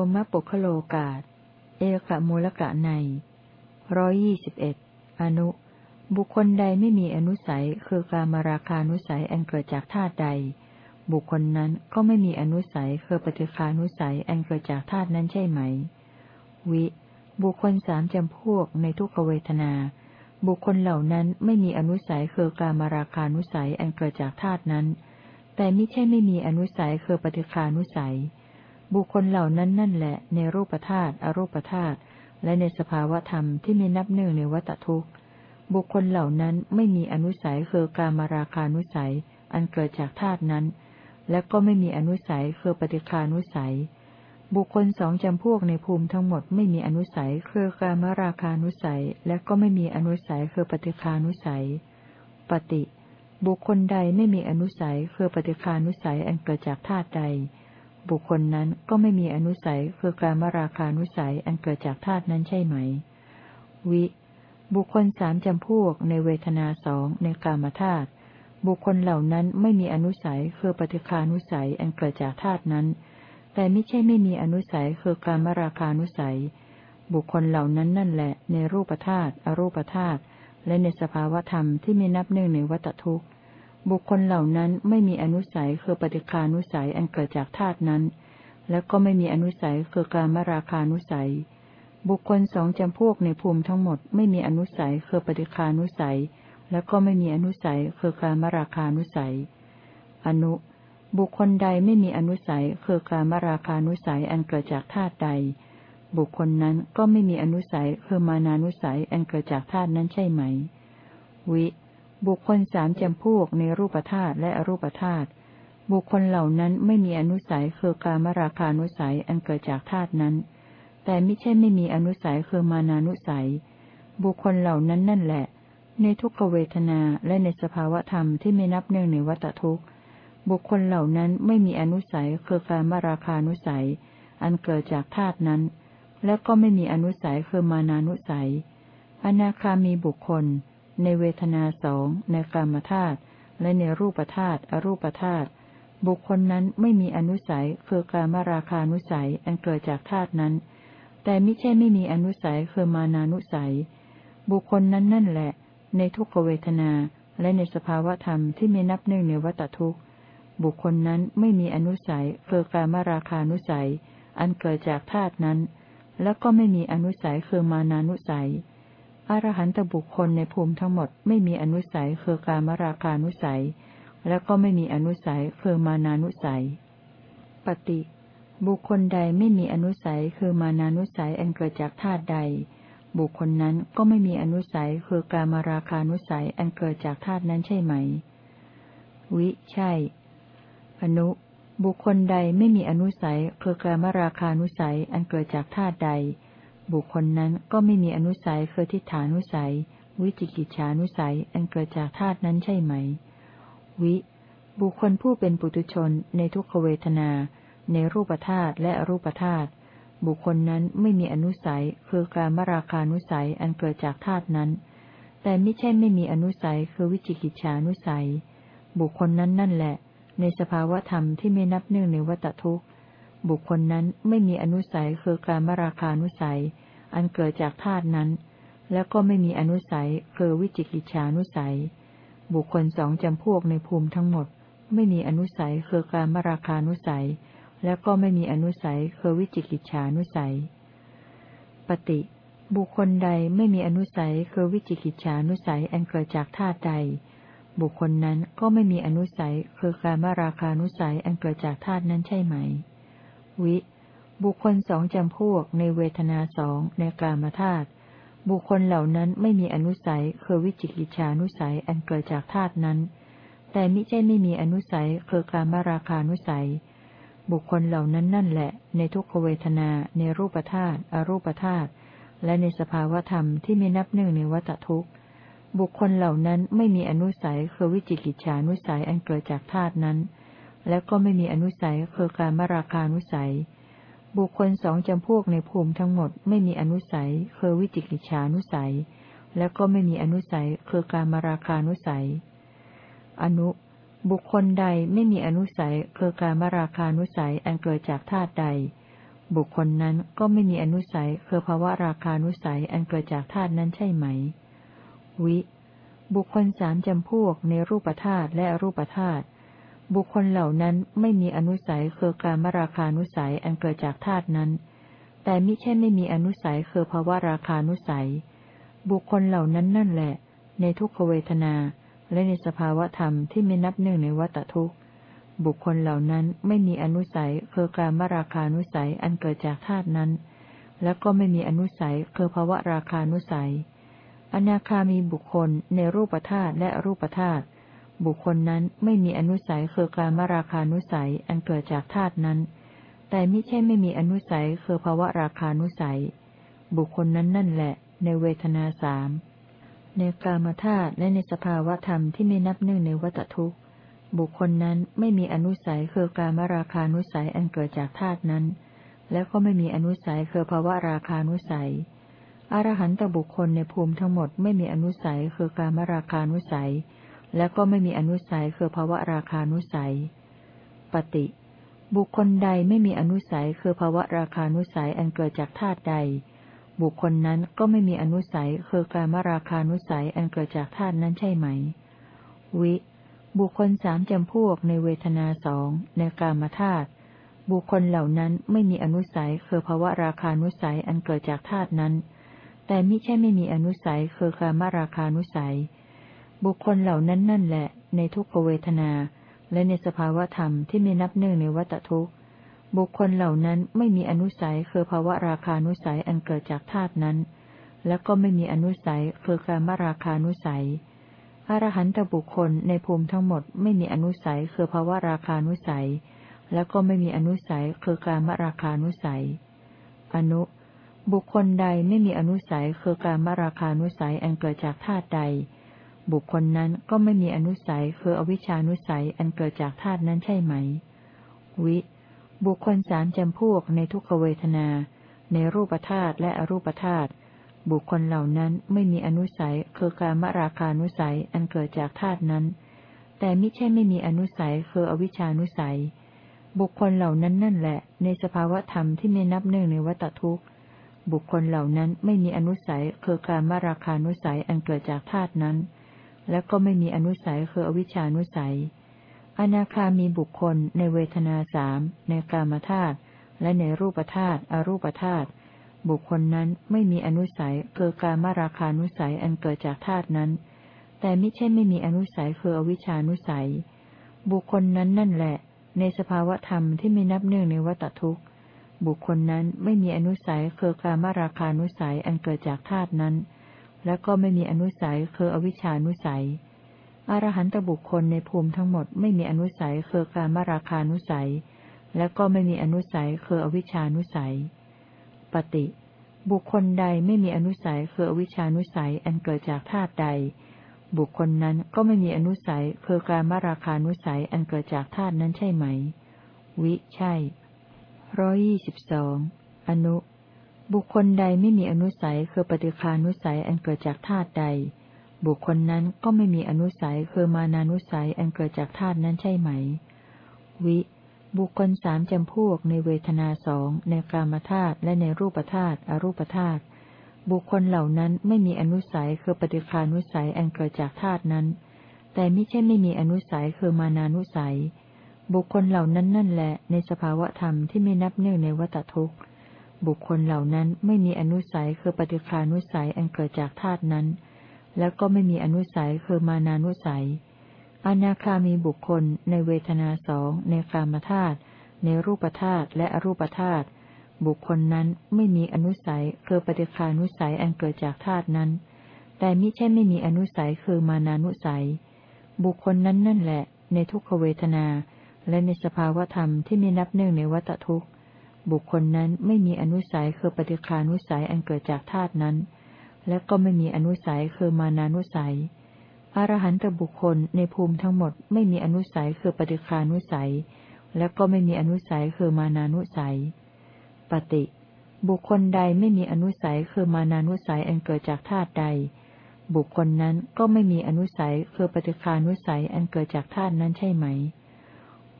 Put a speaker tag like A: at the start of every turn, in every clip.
A: ฏิโลมปุคโลกาต เอกมูลกะในร้อยยี่สิบเอ็ดอนุ บุคคลใดไม่มีอนุสัยคือการมาราคานุสัยอันเกิดจากธาตุใด บุคคลนั้นก็ไม่มีอนุสัยคือปฏิคานุสัยอันเกิดจากธาตุนั้นใช่ไหม วิ บุคคลสามจำพวกในทุกขเวทนา บุคคลเหล่านั้นไม่มีอนุสัยคือการมาราคานุสัยอันเกิดจากธาตุนั้น แต่ไม่ใช่ไม่มีอนุสัยคือปฏิคานุสัย บุคคลเหล่านั้นนั่นแหละ ในรูปธาตุอรูปธาตุและในสภาวธรรมที่มีนับหนึ่งในวัตทุกข์ บุคคลเหล่านั้นไม่มีอนุสัยคือการมาราคานุสัย อันเกิดจากธาตุนั้น และก็ไม่มีอนุสัยคือปฏิคานุสัย บุคคลสองจำพวกในภูมิทั้งหมดไม่มีอนุสัยคือการมาราคานุสัย และก็ไม่มีอนุสัยคือปฏิคานุสัย ปฏิ บุคคลใดไม่มีอนุสัยคือปฏิคานุสัยอันเกิดจากธาตุใด บุคคลนั้นก็ไม่มีอนุสัยคือการมราคานุสัยอันเกิดจากธาตุนั้นใช่ไหม วิ บุคคลสามจำพวกในเวทนาสองในกามธาตุบุคคลเหล่านั้นไม่มีอนุสัยคือปฏิคานุสัยอันเกิดจากธาตุนั้น แต่ไม่ใช่ไม่มีอนุสัยคือการมราคานุสัย บุคคลเหล่านั้นนั่นแหละ ในรูปธาตุอรูปธาตุและในสภาวธรรมที่มีนับหนึ่งในวัตทุกข์ บุคคลเหล่านั้นไม่มีอนุสัยคือปฏิคานุสัยอันเกิดจากธาตุนั้น และก็ไม่มีอนุสัยคือการมราคานุสัย บุคคลสองจำพวกในภูมิทั้งหมดไม่มีอนุสัยคือปฏิคานุสัย และก็ไม่มีอนุสัยคือการมราคานุสัย อนุ บุคคลใดไม่มีอนุสัยคือการมราคานุสัยอันเกิดจากธาตุใด บุคคลนั้นก็ไม่มีอนุสัยคือมานานุสัยอันเกิดจากธาตุนั้นใช่ไหม วิ บุคคลสามจำพวกในรูปธาตุและอรูปธาตุ บุคคลเหล่านั้นไม่มีอนุสัยคือการมราคานุสัยอันเกิดจากธาตุนั้น แต่ไม่ใช่ไม่มีอนุสัยคือมานานุสัย บุคคลเหล่านั้นนั่นแหละ ในทุกขเวทนาและในสภาวธรรมที่ไม่นับเนื่องในวัตทุกข์ บุคคลเหล่านั้นไม่มีอนุสัยคือการมราคานุสัย อันเกิดจากธาตุนั้น และก็ไม่มีอนุสัยคือมานานุสัย อนาคามีบุคคล ในเวทนาสองในกามธาตุและในรูปธาตุอรูปธาตุบุคคลนั้นไม่มีอนุสัยคือการมราคานุสัยอันเกิดจากธาตุนั้น แต่ไม่ใช่ไม่มีอนุสัยคือมานานุสัย บุคคลนั้นนั่นแหละ ในทุกขเวทนาและในสภาวธรรมที่ไม่นับหนึ่งในวัตทุกข์บุคคลนั้นไม่มีอนุสัยคือการมราคานุสัย อันเกิดจากธาตุนั้น และก็ไม่มีอนุสัยคือมานานุสัย อรหันตบุคคลในภูมิทั้งหมดไม่มีอนุสัยคือการมราคานุสัย และก็ไม่มีอนุสัยคือมานานุสัย ปฏิ บุคคลใดไม่มีอนุสัยคือมานานุสัยอันเกิดจากธาตุใด บุคคลนั้นก็ไม่มีอนุสัยคือการมาราคานุสัยอันเกิดจากธาตุนั้นใช่ไหม วิ ใช่ อนุ บุคคลใดไม่มีอนุสัยคือการมราคานุสัยอันเกิดจากธาตุใด บุคคลนั้นก็ไม่มีอนุสัยคือทิฏฐานุสัย วิจิกิจฉานุสัยอันเกิดจากธาตุนั้นใช่ไหม วิ บุคคลผู้เป็นปุตุชนในทุกขเวทนา ในรูปธาตุและอรูปธาตุบุคคลนั้นไม่มีอนุสัยคือการมราคานุสัยอันเกิดจากธาตุนั้น แต่ไม่ใช่ไม่มีอนุสัยคือวิจิกิจฉานุสัย บุคคลนั้นนั่นแหละ ในสภาวธรรมที่ไม่นับหนึ่งในวัตทุกข์ บุคคลนั้นไม่มีอนุสัยคือการมราคานุสัย อันเกิดจากธาตุนั้น แล้วก็ไม่มีอนุสัยคือวิจิกิจฉานุสัย บุคคลสองจำพวกในภูมิทั้งหมด ไม่มีอนุสัยคือการมราคานุสัย แล้วก็ไม่มีอนุสัยคือวิจิกิจฉานุสัย ปฏิ บุคคลใดไม่มีอนุสัยคือวิจิกิจฉานุสัยอันเกิดจากธาตุใด บุคคลนั้นก็ไม่มีอนุสัยคือการมราคานุสัยอันเกิดจากธาตุนั้นใช่ไหม วิ บุคคลสองจำพวกในเวทนาสองในกามธาตุบุคคลเหล่านั้นไม่มีอนุสัยคือวิจิกิจฉานุสัยอันเกิดจากธาตุนั้น แต่มิใช่ไม่มีอนุสัยคือกามาราคานุสัย บุคคลเหล่านั้นนั่นแหละ ในทุกขเวทนาในรูปธาตุอรูปธาตุและในสภาวธรรมที่มีนับหนึ่งในวัตทุกข์ บุคคลเหล่านั้นไม่มีอนุสัยคือวิจิกิจฉานุสัยอันเกิดจากธาตุนั้น และก็ไม่มีอนุสัยคือการมาราคานุสัย บุคคลสองจำพวกในภูมิทั้งหมดไม่มีอนุสัยคือวิจิกิจฉานุสัย และก็ไม่มีอนุสัยคือการมาราคานุสัย อนุ บุคคลใดไม่มีอนุสัยคือการมาราคานุสัยอันเกิดจากธาตุใด บุคคลนั้นก็ไม่มีอนุสัยคือภาวะราคานุสัยอันเกิดจากธาตุนั้นใช่ไหม วิ บุคคลสามจำพวกในรูปธาตุและอรูปธาตุ บุคคลเหล่านั้นไม่มีอนุสัยคือการมราคานุสัยอันเกิดจากธาตุนั้น แต่มิใช่ไม่มีอนุสัยคือภาวะราคานุสัย บุคคลเหล่านั้นนั่นแหละ ในทุกขเวทนา และในสภาวะธรรมที่ไม่นับหนึ่งในวัตทุกข์ บุคคลเหล่านั้นไม่มีอนุสัยคือการมราคานุสัยอันเกิดจากธาตุนั้น และก็ไม่มีอนุสัยคือภาวะราคานุสัย อนาคามีบุคคลในรูปธาตุและรูปธาตุ บุคคลนั้นไม่มีอนุสัยคือการมราคานุสัยอันเกิดจากธาตุนั้น แต่ไม่ใช่ไม่มีอนุสัยคือภาวะราคานุสัย บุคคลนั้นนั่นแหละ ในเวทนาสามในกามธาตุและในสภาวะธรรมที่ไม่นับหนึ่งในวัตทุกข์ บุคคลนั้นไม่มีอนุสัยคือการมราคานุสัยอันเกิดจากธาตุนั้น และก็ไม่มีอนุสัยคือภาวะราคานุสัยอรหันตบุคคลในภูมิทั้งหมดไม่มีอนุสัยคือการมราคานุสัย และก็ไม่มีอนุสัยคือภาวะราคานุสัย ปฏิ บุคคลใดไม่มีอนุสัยคือภาวะราคานุสัยอันเกิดจากธาตุใด บุคคลนั้นก็ไม่มีอนุสัยคือการมราคานุสัยอันเกิดจากธาตุนั้นใช่ไหม วิ บุคคลสามจำพวกในเวทนาสองในกามธาตุ บุคคลเหล่านั้นไม่มีอนุสัยคือภาวะราคานุสัยอันเกิดจากธาตุนั้น แต่มิใช่ไม่มีอนุสัยคือการมราคานุสัย บุคคลเหล่านั้นนั่นแหละ ในทุกขเวทนา และในสภาวะธรรมที่ไมีนับหนึ่งในวัตทุกข์ บุคคลเหล่านั้นไม่มีอนุสัยคือภาวะราคานุสัยอันเกิดจากธาตุนั้น และก็ไม่มีอนุสัยคือการมราคานุสัยอรหันตบุคคลในภูมิทั้งหมดไม่มีอนุสัยคือภาวะราคานุสัย และก็ไม่มีอนุสัยคือการมราคานุสัย อนุบุคคลใดไม่มีอนุสัยคือการมราคานุสัยอันเกิดจากธาตุใด บุคคลนั้นก็ไม่มีอนุสัยคืออวิชานุสัยอันเกิดจากธาตุนั้นใช่ไหม วิ บุคคลสามจำพวกในทุกขเวทนา ในรูปธาตุและอรูปธาตุบุคคลเหล่านั้นไม่มีอนุสัยคือการมราคานุสัยอันเกิดจากธาตุนั้น แต่ไม่ใช่ไม่มีอนุสัยคืออวิชานุสัย บุคคลเหล่านั้นนั่นแหละ ในสภาวะธรรมที่ไม่นับหนึ่งในวัตทุกข์ บุคคลเหล่านั้นไม่มีอนุสัยคือการมราคานุสัยอันเกิดจากธาตุนั้น และก็ไม่มีอนุสัยคืออวิชานุสัย อนาคามีบุคคลในเวทนาสามในกามธาตุและในรูปธาตุอรูปธาตุบุคคลนั้นไม่มีอนุสัยคือการมาราคานุสัยอันเกิดจากธาตุนั้น แต่ไม่ใช่ไม่มีอนุสัยคืออวิชานุสัย บุคคลนั้นนั่นแหละ ในสภาวะธรรมที่ไม่นับเนื่องในวัตทุกข์ บุคคลนั้นไม่มีอนุสัยคือการมาราคานุสัยอันเกิดจากธาตุนั้น และก็ไม่มีอนุสัยคืออวิชานุสัย อรหันตบุคคลในภูมิทั้งหมดไม่มีอนุสัยคือการมาราคานุสัย และก็ไม่มีอนุสัยคืออวิชานุสัย ปฏิ บุคคลใดไม่มีอนุสัยคืออวิชานุสัยอันเกิดจากธาตุใด บุคคลนั้นก็ไม่มีอนุสัยคือการมาราคานุสัยอันเกิดจากธาตุนั้นใช่ไหม วิใช่ร้อยี่สิบสองอนุ บุคคลใดไม่มีอนุสัยคือปฏิคานุสัยอันเกิดจากธาตุใด บุคคลนั้นก็ไม่มีอนุสัยคือมานานุสัยอันเกิดจากธาตุนั้นใช่ไหม วิ บุคคลสามจำพวกในเวทนาสองในกามธาตุและในรูปธาตุอรูปธาตุบุคคลเหล่านั้นไม่มีอนุสัยคือปฏิคานุสัยอันเกิดจากธาตุนั้น แต่ไม่ใช่ไม่มีอนุสัยคือมานานุสัย บุคคลเหล่านั้นนั่นแหละในสภาวะธรรมที่ไม่นับเนื่องในวัตทุกข์ บุคคลเหล่านั้นไม่มีอนุสัยคือปฏิคานุสัยอันเกิดจากธาตุนั้น แล้วก็ไม่มีอนุสัยคือมานานุสัย อนาคามีบุคคลในเวทนาสองในกามธาตุในรูปธาตุและอรูปธาตุบุคคลนั้นไม่มีอนุสัยคือปฏิคานุสัยอันเกิดจากธาตุนั้น แต่มิใช่ไม่มีอนุสัยคือมานานุสัย บุคคลนั้นนั่นแหละ ในทุกขเวทนา และในสภาวธรรมที่มีนับเนื่งในวัตทุกข์ บุคคลนั้นไม่มีอนุสัยคือปฏิคานุสัยอันเกิดจากธาตุนั้น และก็ไม่มีอนุสัยคือมานานุสัย อรหันตบุคคลในภูมิทั้งหมดไม่มีอนุสัยคือปฏิคานุสัย และก็ไม่มีอนุสัยคือมานานุสัย ปฏิ บุคคลใดไม่มีอนุสัยคือมานานุสัยอันเกิดจากธาตุใด บุคคลนั้นก็ไม่มีอนุสัยคือปฏิคานุสัยอันเกิดจากธาตุนั้นใช่ไหม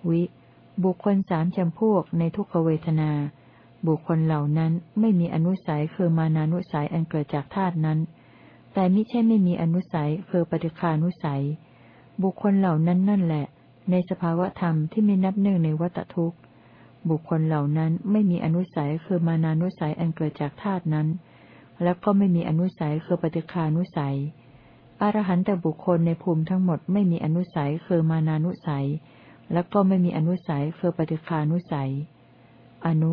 A: วิ บุคคลสามจำพวกในทุกขเวทนา บุคคลเหล่านั้นไม่มีอนุสัยคือมานานุสัยอันเกิดจากธาตุนั้น แต่มิใช่ไม่มีอนุสัยคือปฏิคานุสัย บุคคลเหล่านั้นนั่นแหละ ในสภาวะธรรมที่ไม่นับหนึ่งในวัตทุกข์ บุคคลเหล่านั้นไม่มีอนุสัยคือมานานุสัยอันเกิดจากธาตุนั้น และก็ไม่มีอนุสัยคือปฏิคานุสัยอรหันตบุคคลในภูมิทั้งหมดไม่มีอนุสัยคือมานานุสัย และก็ไม่มีอนุสัยคือปฏิคานุสัย อนุ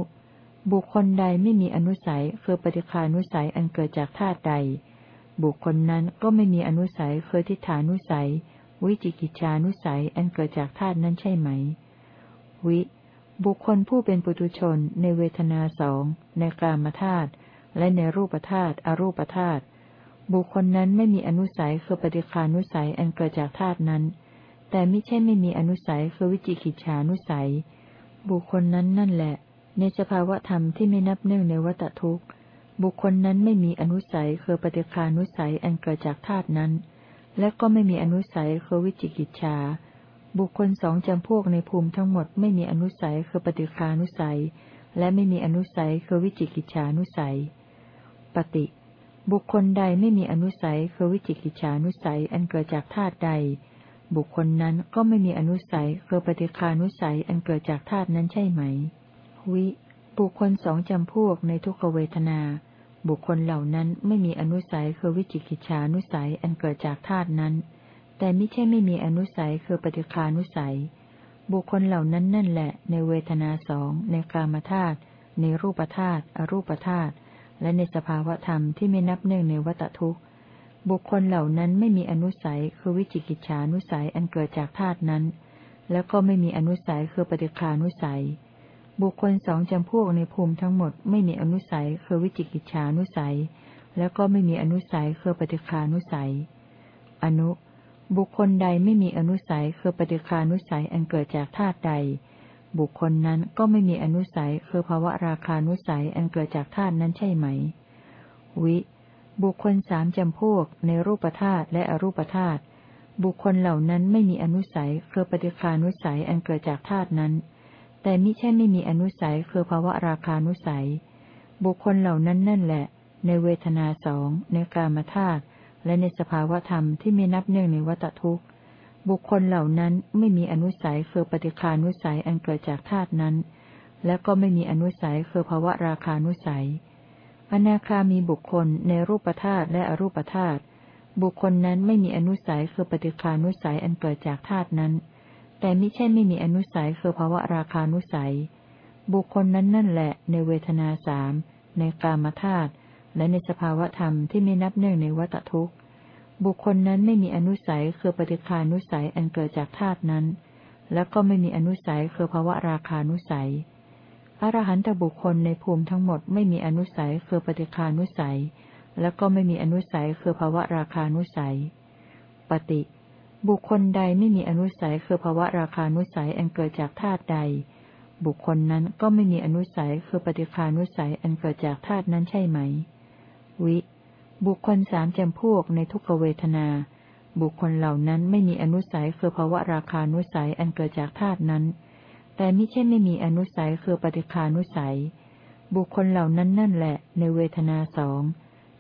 A: บุคคลใดไม่มีอนุสัยคือปฏิคานุสัยอันเกิดจากธาตุใด บุคคลนั้นก็ไม่มีอนุสัยคือทิฏฐานุสัย วิจิกิจานุสัยอันเกิดจากธาตุนั้นใช่ไหม วิ บุคคลผู้เป็นปุถุชนในเวทนาสองในกามธาตุและในรูปธาตุอรูปธาตุบุคคลนั้นไม่มีอนุสัยคือปฏิคานุสัยอันเกิดจากธาตุนั้น แต่ไม่ใช่ไม่มีอนุสัยคือวิจิกิจฉานุสัย บุคคลนั้นนั่นแหละ ในสภาวะธรรมที่ไม่นับเนื่องในวัตทุกข์ บุคคลนั้นไม่มีอนุสัยคือปฏิคานุสัยอันเกิดจากธาตุนั้น และก็ไม่มีอนุสัยคือวิจิกิจฉาบุคคลสองจำพวกในภูมิทั้งหมดไม่มีอนุสัยคือปฏิคานุสัย และไม่มีอนุสัยคือวิจิกิจฉานุสัย ปฏิ บุคคลใดไม่มีอนุสัยคือวิจิกิจฉานุสัยอันเกิดจากธาตุใด บุคคลนั้นก็ไม่มีอนุสัยคือปฏิคานุสัยอันเกิดจากธาตุนั้นใช่ไหม วิ บุคคลสองจำพวกในทุกขเวทนา บุคคลเหล่านั้นไม่มีอนุสัยคือวิจิกิจฉานุสัยอันเกิดจากธาตุนั้น แต่ไม่ใช่ไม่มีอนุสัยคือปฏิคานุสัย บุคคลเหล่านั้นนั่นแหละ ในเวทนาสองในกามธาตุในรูปธาตุอรูปธาตุและในสภาวธรรมที่ไม่นับเนื่องในวัตทุกข์ บุคคลเหล่านั้นไม่มีอนุสัยคือวิจิกิจฉานุสัยอันเกิดจากธาตุนั้น แล้วก็ไม่มีอนุสัยคือปฏิคานุสัย บุคคลสองจำพวกในภูมิทั้งหมดไม่มีอนุสัยคือวิจิกิจฉานุสัย แล้วก็ไม่มีอนุสัยคือปฏิคานุสัย อนุ บุคคลใดไม่มีอนุสัยคือปฏิคานุสัยอันเกิดจากธาตุใด บุคคลนั้นก็ไม่มีอนุสัยคือภาวะราคานุสัยอันเกิดจากธาตุนั้นใช่ไหม วิ บุคคลสามจำพวกในรูปธาตุและอรูปธาตุบุคคลเหล่านั้นไม่มีอนุสัยคือปฏิคานุสัยอันเกิดจากธาตุนั้น แต่มิใช่ไม่มีอนุสัยคือภาวะราคานุสัย บุคคลเหล่านั้นนั่นแหละ ในเวทนาสองในกามธาตุและในสภาวธรรมที่ไม่นับเนื่องในวัตทุกข์ บุคคลเหล่านั้นไม่มีอนุสัยคือปฏิคานุสัยอันเกิดจากธาตุนั้น และก็ไม่มีอนุสัยคือภาวะราคานุสัย อนาคามีบุคคลในรูปธาตุและอรูปธาตุบุคคลนั้นไม่มีอนุสัยคือปฏิคานุสัยอันเกิดจากธาตุนั้น แต่ไม่ใช่ไม่มีอนุสัยคือภาวะราคานุสัย บุคคลนั้นนั่นแหละ ในเวทนาสามในกามธาตุและในสภาวะธรรมที่ไม่นับเนื่องในวัตทุกข์ บุคคลนั้นไม่มีอนุสัยคือปฏิคานุสัยอันเกิดจากธาตุนั้น และก็ไม่มีอนุสัยคือภาวะราคานุสัย อรหันตบุคคลในภูมิทั้งหมดไม่มีอนุสัยคือปฏิคานุสัย และก็ไม่มีอนุสัยคือภาวะราคานุสัย ปฏิ บุคคลใดไม่มีอนุสัยคือภาวะราคานุสัยอันเกิดจากธาตุใด บุคคลนั้นก็ไม่มีอนุสัยคือปฏิคานุสัยอันเกิดจากธาตุนั้นใช่ไหม วิ บุคคลสามจำพวกในทุกขเวทนา บุคคลเหล่านั้นไม่มีอนุสัยคือภาวะราคานุสัยอันเกิดจากธาตุนั้น แต่ไม่ใช่ไม่มีอนุสัยคือปฏิคานุสัย บุคคลเหล่านั้นนั่นแหละ ในเวทนาสอง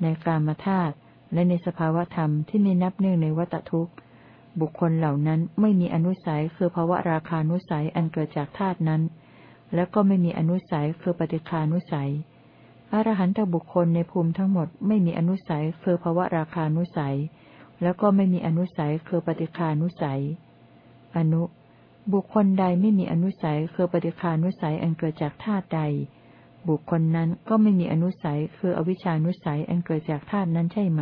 A: ในกามธาตุและในสภาวธรรมที่ไม่นับเนื่องในวัตทุกข์ บุคคลเหล่านั้นไม่มีอนุสัยคือภาวะราคานุสัยอันเกิดจากธาตุนั้น และก็ไม่มีอนุสัยคือปฏิคานุสัยอรหันตบุคคลในภูมิทั้งหมดไม่มีอนุสัยคือภาวะราคานุสัย แล้วก็ไม่มีอนุสัยคือปฏิคานุสัย อนุ บุคคลใดไม่มีอนุสัยคือปฏิคานุสัยอันเกิดจากธาตุใด บุคคลนั้นก็ไม่มีอนุสัยคืออวิชานุสัยอันเกิดจากธาตุนั้นใช่ไหม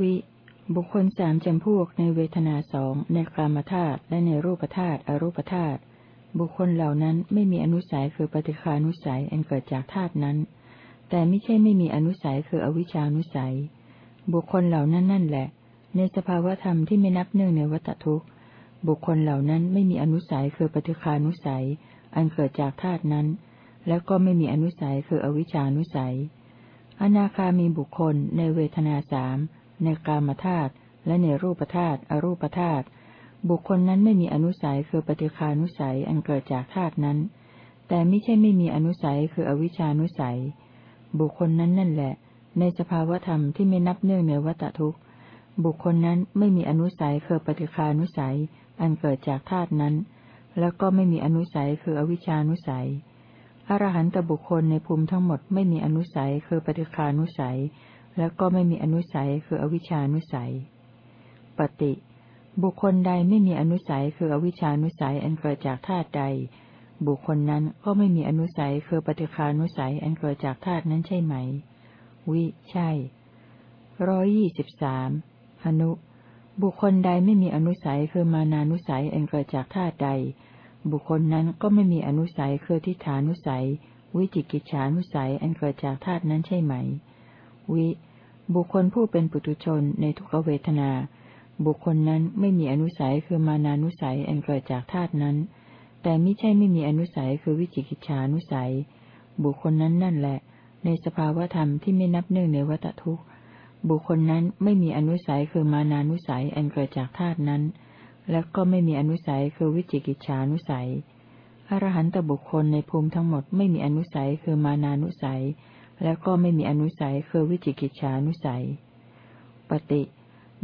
A: วิบุคคลสามจำพวกในเวทนาสองในกามธาตุและในรูปธาตุอรูปธาตุ บุคคลเหล่านั้นไม่มีอนุสัยคือปฏิคานุสัยอันเกิดจากธาตุนั้น แต่ไม่ใช่ไม่มีอนุสัยคืออวิชานุสัย บุคคลเหล่านั้นนั่นแหละ ในสภาวธรรมที่ไม่นับเนื่องในวัตทุกข์บุคคลเหล่านั้นไม่มีอนุสัยคือปฏิคานุสัย อันเกิดจากธาตุนั้น แล้วก็ไม่มีอนุสัยคืออวิชานุสัย อนาคามีบุคคลในเวทนาสามในกามธาตุและในรูปธาตุอรูปธาตุ บุคคลนั้นไม่มีอนุสัยคือปฏิคานุสัยอันเกิดจากธาตุนั้น แต่ไม่ใช่ไม่มีอนุสัยคืออวิชานุสัย บุคคลนั้นนั่นแหละ ในสภาวธรรมที่ไม่นับเนื่องในวัตทุกข์ บุคคลนั้นไม่มีอนุสัยคือปฏิคานุสัย อันเกิดจากธาตุนั้น แล้วก็ไม่มีอนุสัยคืออวิชานุสัย อรหันตบุคคลในภูมิทั้งหมดไม่มีอนุสัยคือปฏิคานุสัย แล้วก็ไม่มีอนุสัยคืออวิชานุสัย ปฏิ บุคคลใดไม่มีอนุสัยคืออวิชานุสัยอันเกิดจากธาตุใด บุคคลนั้นก็ไม่มีอนุสัยคือปฏิคานุสัยอันเกิดจากธาตุนั้นใช่ไหม วิใช่ร้อยยี่สิบสามอนุ บุคคลใดไม่มีอนุสัยคือมานานุสัยอันเกิดจากธาตุใด บุคคลนั้นก็ไม่มีอนุสัยคือทิฏฐานุสัย วิจิกิจฉานุสัยอันเกิดจากธาตุนั้นใช่ไหม วิ บุคคลผู้เป็นปุถุชนในทุกเวทนา บุคคลนั้นไม่มีอนุสัยคือมานานุสัยอันเกิดจากธาตุนั้น แต่ไม่ใช่ไม่มีอนุสัยคือวิจิกิจฉานุสัย บุคคลนั้นนั่นแหละ ในสภาวธรรมที่ไม่นับเนื่องในวัตทุกข์ บุคคลนั้นไม่มีอนุสัยคือมานานุสัยอันเกิดจากธาตุนั้น และก็ไม่มีอนุสัยคือวิจิกิจฉานุสัยอรหันตบุคคลในภูมิทั้งหมดไม่มีอนุสัยคือมานานุสัย และก็ไม่มีอนุสัยคือวิจิกิจฉานุสัย ปฏิ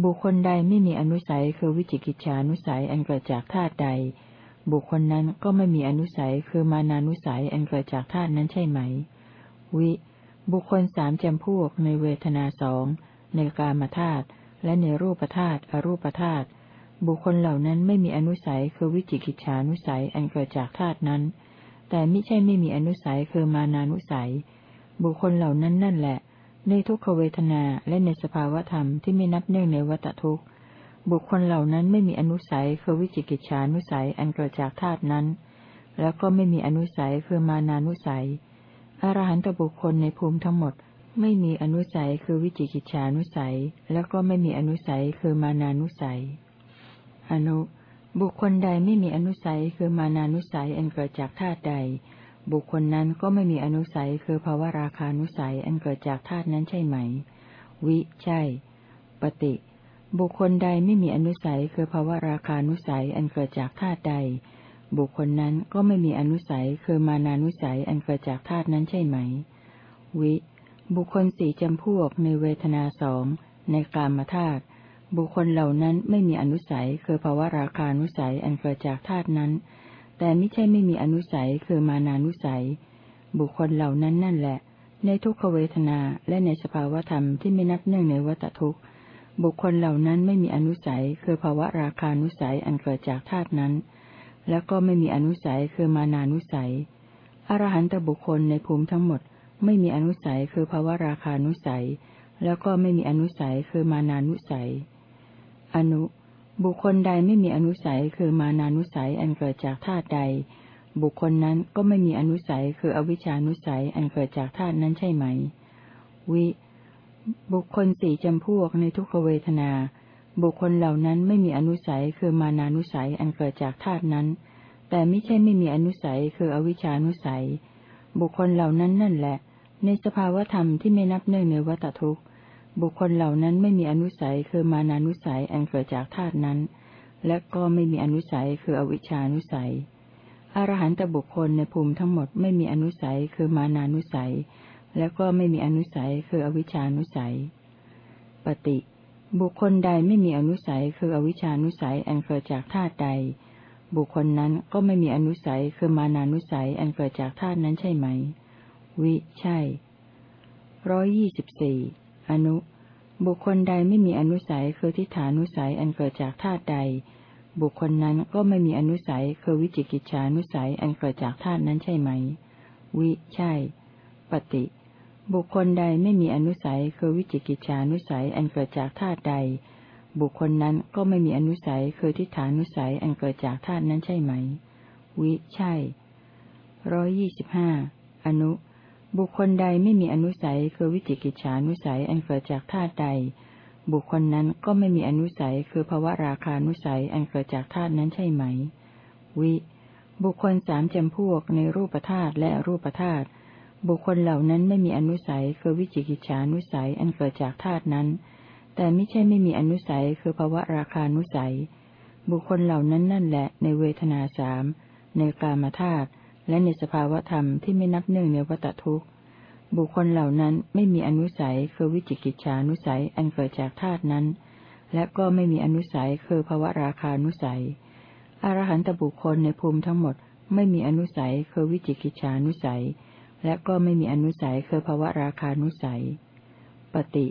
A: บุคคลใดไม่มีอนุสัยคือวิจิกิจฉานุสัยอันเกิดจากธาตุใด บุคคลนั้นก็ไม่มีอนุสัยคือมานานุสัยอันเกิดจากธาตุนั้นใช่ไหม วิ บุคคลสามจำพวกในเวทนาสองในกามธาตุและในรูปธาตุอรูปธาตุบุคคลเหล่านั้นไม่มีอนุสัยคือวิจิกิจฉานุสัยอันเกิดจากธาตุนั้น แต่ไม่ใช่ไม่มีอนุสัยคือมานานุสัย บุคคลเหล่านั้นนั่นแหละ ในทุกขเวทนาและในสภาวธรรมที่ไม่นับเนื่องในวัตทุกข์ บุคคลเหล่านั้นไม่มีอนุสัยคือวิจิกิจฉานุสัยอันเกิดจากธาตุนั้น แล้วก็ไม่มีอนุสัยคือมานานุสัย อรหันตบุคคลในภูมิทั้งหมด ไม่มีอนุสัยคือวิจิกิจฉานุสัย แล้วก็ไม่มีอนุสัยคือมานานุสัย อนุ บุคคลใดไม่มีอนุสัยคือมานานุสัยอันเกิดจากธาตุใด บุคคลนั้นก็ไม่มีอนุสัยคือภาวราคานุสัยอันเกิดจากธาตุนั้นใช่ไหม วิ ใช่ ปฏิ บุคคลใดไม่มีอนุสัยคือภาวราคานุสัยอันเกิดจากธาตุใด บุคคลนั้นก็ไม่มีอนุสัยคือมานานุสัยอันเกิดจากธาตุนั้นใช่ไหม วิ บุคคลสี่จำพวกในเวทนาสองในกามธาตุบุคคลเหล่านั้นไม่มีอนุสัยคือภาวราคานุสัยอันเกิดจากธาตุนั้น แต่ไม่ใช่ไม่มีอนุสัยคือมานานุสัย บุคคลเหล่านั้นนั่นแหละ ในทุกขเวทนาและในสภาวธรรมที่ไม่นับเนื่องในวัตทุกข์ บุคคลเหล่านั้นไม่มีอนุสัยคือภาวะราคานุสัยอันเกิดจากธาตุนั้น แล้วก็ไม่มีอนุสัยคือมานานุสัยอรหันตบุคคลในภูมิทั้งหมด ไม่มีอนุสัยคือภาวะราคานุสัย แล้วก็ไม่มีอนุสัยคือมานานุสัย อนุ บุคคลใดไม่มีอนุสัยคือมานานุสัยอันเกิดจากธาตุใด บุคคลนั้นก็ไม่มีอนุสัยคืออวิชานุสัยอันเกิดจากธาตุนั้นใช่ไหม วิ บุคคลสี่จำพวกในทุกขเวทนา บุคคลเหล่านั้นไม่มีอนุสัยคือมานานุสัยอันเกิดจากธาตุนั้น แต่ไม่ใช่ไม่มีอนุสัยคืออวิชานุสัย บุคคลเหล่านั้นนั่นแหละ ในสภาวธรรมที่ไม่นับเนื่องในวัตทุกข์ บุคคลเหล่านั้นไม่มีอนุสัยคือมานานุสัยอันเกิดจากธาตุนั้น และก็ไม่มีอนุสัยคืออวิชานุสัย อรหันตบุคคลในภูมิทั้งหมดไม่มีอนุสัยคือมานานุสัย และก็ไม่มีอนุสัยคืออวิชานุสัย ปฏิ บุคคลใดไม่มีอนุสัยคืออวิชานุสัยอันเกิดจากธาตุใด บุคคลนั้นก็ไม่มีอนุสัยคือมานานุสัยอันเกิดจากธาตุนั้นใช่ไหม วิ ใช่ร้อยยี่สิบสี่ อนุ บุคคลใดไม่มีอนุสัยคือทิฏฐานุสัยอันเกิดจากธาตุใด บุคคลนั้นก็ไม่มีอนุสัยคือวิจิกิจฉานุสัยอันเกิดจากธาตุนั้นใช่ไหม วิ ใช่ ปฏิ บุคคลใดไม่มีอนุสัยคือวิจิกิจฉานุสัยอันเกิดจากธาตุใด บุคคลนั้นก็ไม่มีอนุสัยคือทิฏฐานุสัยอันเกิดจากธาตุนั้นใช่ไหม วิ ใช่ร้อยยี่สิบห้าอนุ บุคคลใดไม่มีอนุสัยคือวิจิกิจฉานุสัยอันเกิดจากธาตุใด บุคคลนั้นก็ไม่มีอนุสัยคือภวะราคานุสัยอันเกิดจากธาตุนั้นใช่ไหม วิ บุคคลสามจำพวกในรูปธาตุและรูปธาตุบุคคลเหล่านั้นไม่มีอนุสัยคือวิจิกิจฉานุสัยอันเกิดจากธาตุนั้น แต่ไม่ใช่ไม่มีอนุสัยคือภาวะราคานุสัย บุคคลเหล่านั้นนั่นแหละในเวทนาสามในกามธาตุ และในสภาวธรรมที่ไม่นับหนึ่งในวัตทุกข์ บุคคลเหล่านั้นไม่มีอนุสัยคือวิจิกิจฉานุสัยอันเกิดจากธาตุนั้น และก็ไม่มีอนุสัยคือภาวะราคานุสัย อรหันตบุคคลในภูมิทั้งหมด ไม่มีอนุสัยคือวิจิกิจฉานุสัย และก็ไม่มีอนุสัยคือภาวะราคานุสัย ปฏิ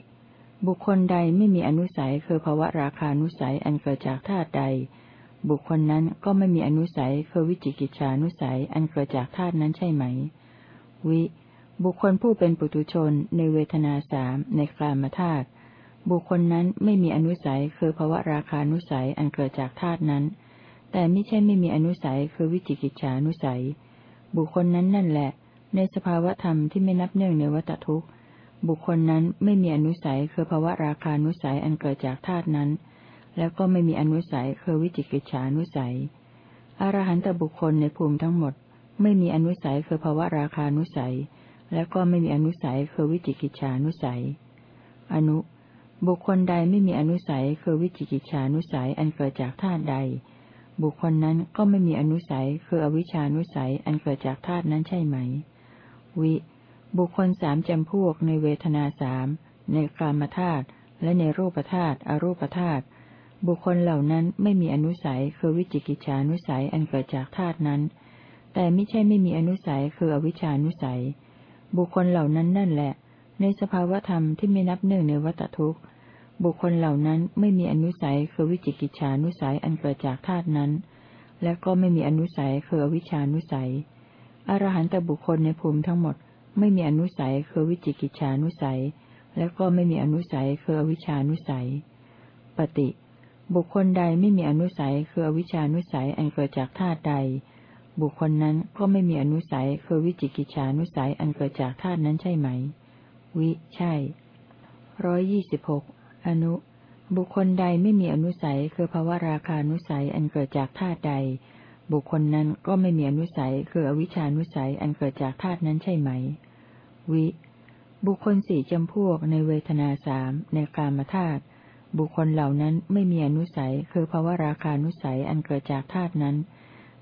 A: บุคคลใดไม่มีอนุสัยคือภาวะราคานุสัยอันเกิดจากธาตุใด บุคคลนั้นก็ไม่มีอนุสัยคือวิจิกิจฉานุสัยอันเกิดจากธาตุนั้นใช่ไหม วิ บุคคลผู้เป็นปุถุชนในเวทนาสามในกลามธาตุบุคคลนั้นไม่มีอนุสัยคือภาวะราคานุสัยอันเกิดจากธาตุนั้น แต่ไม่ใช่ไม่มีอนุสัยคือวิจิกิจฉานุสัย บุคคลนั้นนั่นแหละ ในสภาวะธรรมที่ไม่นับเนื่องในวัตทุกข์ บุคคลนั้นไม่มีอนุสัยคือภาวะราคานุสัยอันเกิดจากธาตุนั้น แล้วก็ไม่มีอนุสัยคือวิจิกิจฉานุสัย อรหันตบุคคลในภูมิทั้งหมด ไม่มีอนุสัยคือภาวะราคานุสัย และก็ไม่มีอนุสัยคือวิจิกิจฉานุสัย อนุ บุคคลใดไม่มีอนุสัยคือวิจิกิจฉานุสัยอันเกิดจากธาตุใด บุคคลนั้นก็ไม่มีอนุสัยคืออวิชานุสัยอันเกิดจากธาตุนั้นใช่ไหม วิ บุคคลสามจำพวกในเวทนาสามในกามธาตุและในรูปธาตุอรูปธาตุ บุคคลเหล่านั้นไม่มีอนุสัยคือวิจิกิจฉานุสัยอันเกิดจากธาตุนั้น แต่ไม่ใช่ไม่มีอนุสัยคืออวิชานุสัย บุคคลเหล่านั้นนั่นแหละ ในสภาวธรรมที่ไม่นับหนึ่งในวัตทุกข์ บุคคลเหล่านั้นไม่มีอนุสัยคือวิจิกิจฉานุสัยอันเกิดจากธาตุนั้น และก็ไม่มีอนุสัยคืออวิชานุสัย อรหันตบุคคลในภูมิทั้งหมด ไม่มีอนุสัยคือวิจิกิจฉานุสัย และก็ไม่มีอนุสัยคืออวิชานุสัย ปฏิ บุคคลใดไม่มีอนุสัยคืออวิชานุสัยอันเกิดจากธาตุใด บุคคลนั้นก็ไม่มีอนุสัยคือวิจิกิจฉานุสัยอันเกิดจากธาตุนั้นใช่ไหม วิใช่ร้อยยี่สิบหกอนุ บุคคลใดไม่มีอนุสัยคือภาวะราคานุสัยอันเกิดจากธาตุใด บุคคลนั้นก็ไม่มีอนุสัยคืออวิชานุสัยอันเกิดจากธาตุนั้นใช่ไหม วิ บุคคลสี่จำพวกในเวทนาสามในกามธาตุ บุคคลเหล่านั้นไม่มีอนุสัยคือภาวะราคานุสัยอันเกิดจากธาตุนั้น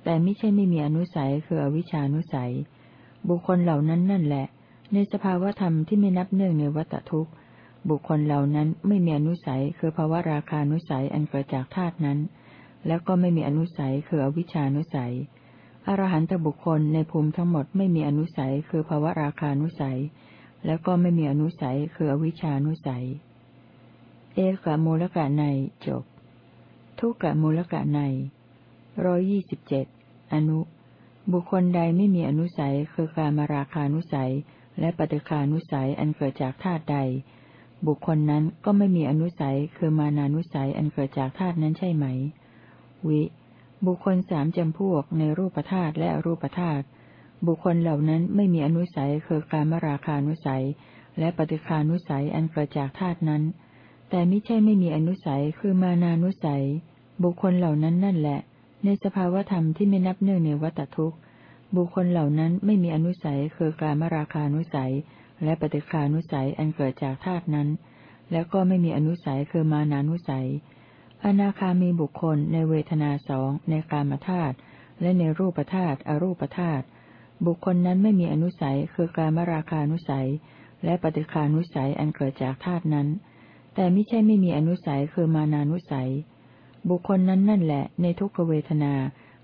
A: แต่ไม่ใช่ไม่มีอนุสัยคืออวิชานุสัย บุคคลเหล่านั้นนั่นแหละ ในสภาวธรรมที่ไม่นับเนื่องในวัตทุกข์ บุคคลเหล่านั้นไม่มีอนุสัยคือภาวะราคานุสัยอันเกิดจากธาตุนั้น แล้วก็ไม่มีอนุสัยคืออวิชานุสัยอรหันตบุคคลในภูมิทั้งหมดไม่มีอนุสัยคือภาวะราคานุสัย แล้วก็ไม่มีอนุสัยคืออวิชานุสัย เอกะมูลกะในจบ ทุกกะมูลกะในร้อยี่สิบเจ็ดอนุ บุคคลใดไม่มีอนุสัยคือการมาราคานุสัย และปฏิคานุสัยอันเกิดจากธาตุใด บุคคลนั้นก็ไม่มีอนุสัยคือมานานุสัยอันเกิดจากธาตุนั้นใช่ไหม วิ บุคคลสามจำพวกในรูปธาตุและรูปธาตุบุคคลเหล่านั้นไม่มีอนุสัยคือการมราคานุสัย และปฏิคานุสัยอันเกิดจากธาตุนั้น แต่ไม่ใช่ไม่มีอนุสัยคือมานานุสัย บุคคลเหล่านั้นนั่นแหละ ในสภาวธรรมที่ไม่นับเนื่องในวัตทุกข์ บุคคลเหล่านั้นไม่มีอนุสัยคือการมราคานุสัย และปฏิคานุสัยอันเกิดจากธาตุนั้น แล้วก็ไม่มีอนุสัยคือมานานุสัย อนาคามีบุคคลในเวทนาสองในกามธาตุและในรูปธาตุอรูปธาตุบุคคลนั้นไม่มีอนุสัยคือการมราคานุสัย และปฏิคานุสัยอันเกิดจากธาตุนั้น แต่ไม่ใช่ไม่มีอนุสัยคือมานานุสัย บุคคลนั้นนั่นแหละ ในทุกขเวทนา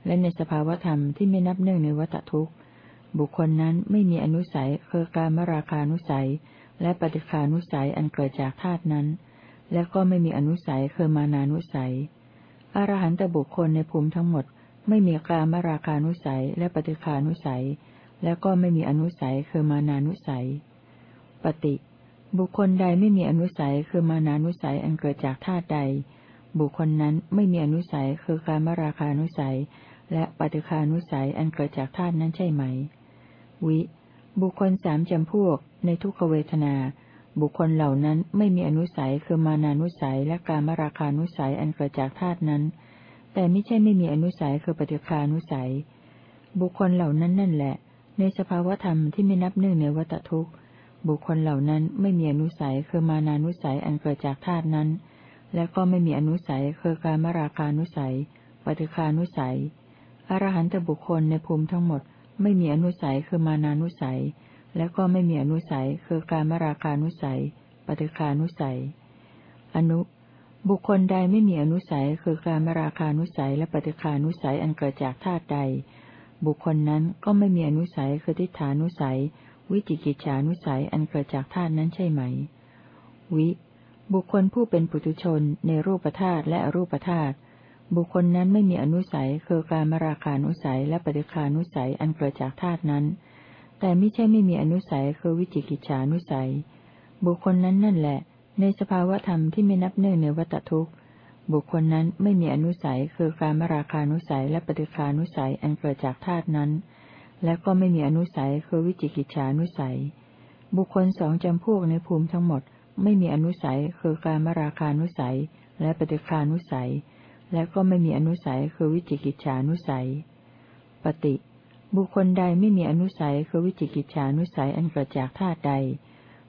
A: และในสภาวธรรมที่ไม่นับเนื่องในวัตทุกข์ บุคคลนั้นไม่มีอนุสัยคือการมราคานุสัย และปฏิคานุสัยอันเกิดจากธาตุนั้น และก็ไม่มีอนุสัยคือมานานุสัย อรหันตบุคคลในภูมิทั้งหมด ไม่มีการมราคานุสัยและปฏิคานุสัย และก็ไม่มีอนุสัยคือมานานุสัย ปฏิ บุคคลใดไม่มีอนุสัยคือมานานุสัยอันเกิดจากธาตุใด บุคคลนั้นไม่มีอนุสัยคือการมราคานุสัย และปฏิคานุสัยอันเกิดจากธาตุนั้นใช่ไหม วิ บุคคลสามจำพวก ในทุกขเวทนา บุคคลเหล่านั้นไม่มีอนุสัยคือมานานุสัยและการมราคานุสัยอันเกิดจากธาตุนั้น แต่ไม่ใช่ไม่มีอนุสัยคือปฏิคานุสัย บุคคลเหล่านั้นนั่นแหละ ในสภาวธรรมที่ไม่นับหนึ่งในวัตทุกข์ บุคคลเหล่านั้นไม่มีอนุสัยคือมานานุสัยอันเกิดจากธาตุนั้น และก็ไม่มีอนุสัยคือการมราคานุสัยปฏิคานุสัย อรหันตบุคคลในภูมิทั้งหมด ไม่มีอนุสัยคือมานานุสัย และก็ไม่มีอนุสัยคือการมราคานุสัยปฏิคานุสัย อนุ บุคคลใดไม่มีอนุสัยคือการมราคานุสัยและปฏิคานุสัยอันเกิดจากธาตุใด บุคคลนั้นก็ไม่มีอนุสัยคือทิฏฐานุสัย วิจิกิจฉานุสัยอันเกิดจากธาตุนั้นใช่ไหม วิ บุคคลผู้เป็นปุถุชนในรูปธาตุและอรูปธาตุบุคคลนั้นไม่มีอนุสัยคือการมราคานุสัยและปฏิคานุสัยอันเกิดจากธาตุนั้น แต่ไม่ใช่ไม่มีอนุสัยคือวิจิกิจฉานุสัย บุคคลนั้นนั่นแหละ ในสภาวะธรรมที่ไม่นับเนื่งในวัตทุกข์ บุคคลนั้นไม่มีอนุสัยคือการมราคานุสัยและปฏิคานุสัยอันเกิดจากธาตุนั้น และก็ไม่มีอนุสัยคือวิจิกิจฉานุสัย บุคคลสองจำพวกในภูมิทั้งหมด ไม่มีอนุสัยคือการมราคานุสัย และปฏิคานุสัย และก็ไม่มีอนุสัยคือวิจิกิจฉานุสัย ปฏิ บุคคลใดไม่มีอนุสัยคือวิจิกิจฉานุสัยอันเกิดจากธาตุใด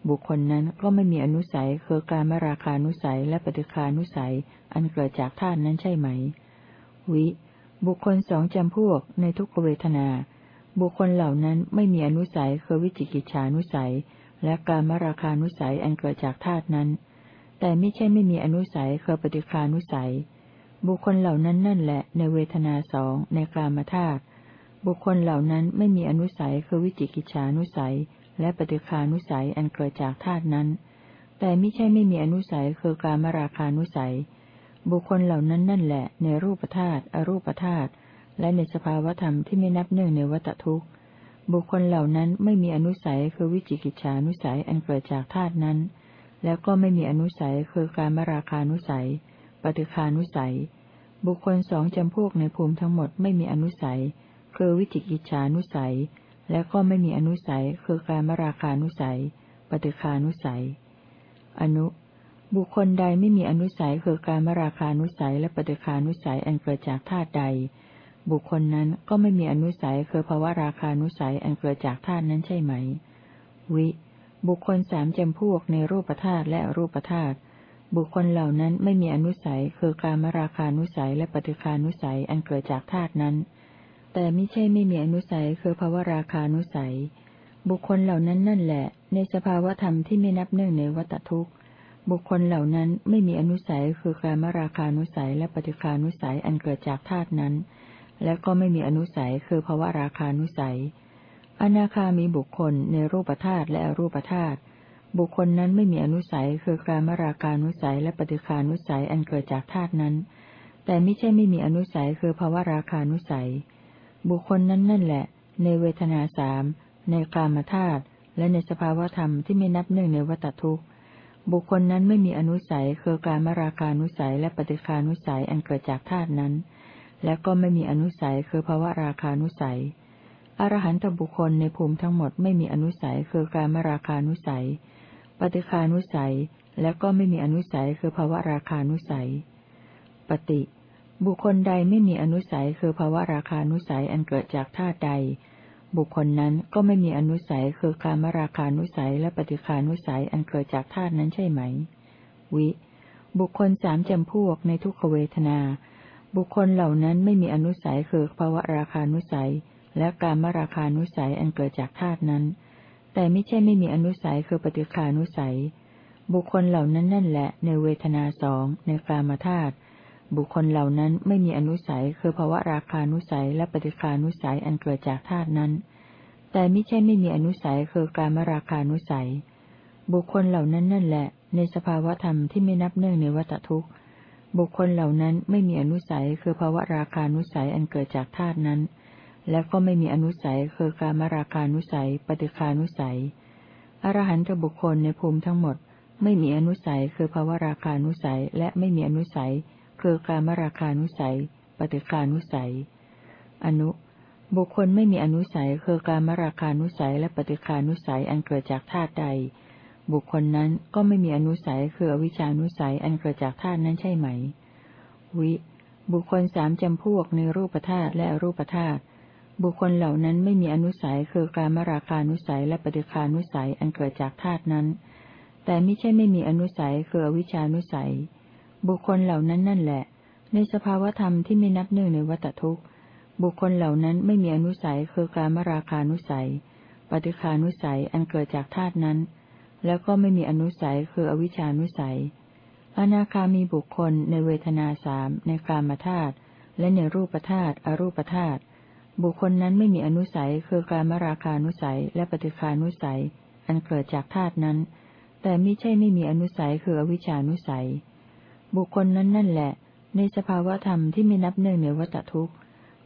A: บุคคลนั้นก็ไม่มีอนุสัยคือการมราคานุสัยและปฏิคานุสัย อันเกิดจากธาตุนั้นใช่ไหม วิ บุคคลสองจำพวกในทุกเวทนา บุคคลเหล่านั้นไม่มีอนุสัยคือวิจิกิจฉานุสัย และการมราคานุสัยอันเกิดจากธาตุนั้น แต่ไม่ใช่ไม่มีอนุสัยคือปฏิคานุสัย บุคคลเหล่านั้นนั่นแหละ ในเวทนาสองในกามธาตุบุคคลเหล่านั้นไม่มีอนุสัยคือวิจิกิจฉานุสัย และปฏิคานุสัยอันเกิดจากธาตุนั้น แต่ไม่ใช่ไม่มีอนุสัยคือการมราคานุสัย บุคคลเหล่านั้นนั่นแหละ ในรูปธาตุอรูปธาตุ และในสภาวธรรมที่ไม่นับเนื่งในวัตทุกข์บุคคลเหล่านั้นไม่มีอนุสัยคือวิจิกิจฉานุสัยอันเกิดจากธาตุนั้น แล้วก็ไม่มีอนุสัยคือการมราคานุสัย ปฏิคานุสัย บุคคลสองจำพวกในภูมิทั้งหมดไม่มีอนุสัย คือวิจิกิจฉานุสัย และก็ไม่มีอนุสัยคือการมราคานุสัย ปฏิคานุสัย อนุ บุคคลใดไม่มีอนุสัยคือการมราคานุสัยและปฏิคานุสัยอันเกิดจากธาตุใด บุคคลนั้นก็ไม่มีอนุสัยคือภาวะราคานุสัยอันเกิดจากธาตุนั้นใช่ไหม วิ บุคคลสามจำพวกในรูปธาตุและรูปธาตุบุคคลเหล่านั้นไม่มีอนุสัยคือการมราคานุสัยและปฏิคานุสัยอันเกิดจากธาตุนั้น แต่ไม่ใช่ไม่มีอนุสัยคือภาวะราคานุสัย บุคคลเหล่านั้นนั่นแหละ ในสภาวธรรมที่ไม่นับเนื่องในวัตทุกข์ บุคคลเหล่านั้นไม่มีอนุสัยคือการมราคานุสัยและปฏิคานุสัยอันเกิดจากธาตุนั้น และก็ไม่มีอนุสัยคือภาวราคานุสัย อนาคามีบุคคลในรูปธาตุและอรูปธาตุบุคคลนั้นไม่มีอนุสัยคือการมราคานุสัยและปฏิคานุสัยอันเกิดจากธาตุนั้น แต่ไม่ใช่ไม่มีอนุสัยคือภาวะราคานุสัย บุคคลนั้นนั่นแหละ ในเวทนาสามในกามธาตุและในสภาวธรรมที่ไม่นับหนึ่งในวัตทุกข์ บุคคลนั้นไม่มีอนุสัยคือการมราคานุสัยและปฏิคานุสัยอันเกิดจากธาตุนั้น และก็ไม่มีอนุสัยคือภาวะราคานุสัย อรหันตบุคคลในภูมิทั้งหมดไม่มีอนุสัยคือการมราคานุสัย ปฏิคานุสัย และก็ไม่มีอนุสัยคือภาวะราคานุสัย ปฏิ บุคคลใดไม่มีอนุสัยคือภาวะราคานุสัยอันเกิดจากธาตุใด บุคคลนั้นก็ไม่มีอนุสัยคือการมราคานุสัยและปฏิคานุสัยอันเกิดจากธาตุนั้นใช่ไหม วิ บุคคลสามจำพวกในทุกขเวทนา บุคคลเหล่านั้นไม่มีอนุสัยคือภาวะราคานุสัย และการมราคานุสัยอันเกิดจากธาตุนั้น แต่ไม่ใช่ไม่มีอนุสัยคือปฏิคานุสัย บุคคลเหล่านั้นนั่นแหละ ในเวทนาสองในกามธาตุบุคคลเหล่านั้นไม่มีอนุสัยคือภาวะราคานุสัยและปฏิคานุสัยอันเกิดจากธาตุนั้น แต่ไม่ใช่ไม่มีอนุสัยคือการมราคานุสัย บุคคลเหล่านั้นนั่นแหละ ในสภาวธรรมที่ไม่นับเนื่องในวัตทุกข์ บุคคลเหล่านั้นไม่มีอนุสัยคือภาวะราคานุสัยอันเกิดจากธาตุนั้น และก็ไม่มีอนุสัยคือการมราคานุสัย ปฏิคานุสัย อรหันตบุคคลในภูมิทั้งหมด ไม่มีอนุสัยคือภาวะราคานุสัย และไม่มีอนุสัย คือการมราคานุสัย ปฏิคานุสัย อนุ บุคคลไม่มีอนุสัยคือการมราคานุสัยและปฏิคานุสัยอันเกิดจากธาตุใด บุคคลนั้นก็ไม่มีอนุสัยคืออวิชานุสัยอันเกิดจากธาตุนั้นใช่ไหม วิ บุคคลสามจำพวกในรูปธาตุและรูปธาตุบบุคคลเหล่านั้นไม่มีอนุสัยคือการมราคานุสัยและปฏิคานุสัยอันเกิดจากธาตุนั้น แต่ไม่ใช่ไม่มีอนุสัยคืออวิชานุสัย บุคคลเหล่านั้นนั่นแหละ ในสภาวธรรมที่ไม่นับหนึ่งในวัตทุกข์ บุคคลเหล่านั้นไม่มีอนุสัยคือการมราคานุสัย ปฏิคานุสัยอันเกิดจากธาตุนั้น แล้วก็ไม่มีอนุสัยคืออวิชานุสัย อนาคามีบุคคลในเวทนาสามในกามธาตุและในรูปธาตุอรูปธาตุบุคคลนั้นไม่มีอนุสัยคือการมราคานุสัยและปฏิคานุสัย อันเกิดจากธาตุนั้น แต่ไม่ใช่ไม่มีอนุสัยคืออวิชานุสัย บุคคลนั้นนั่นแหละ ในสภาวธรรมที่ไม่นับเนื่องในวัตทุกข์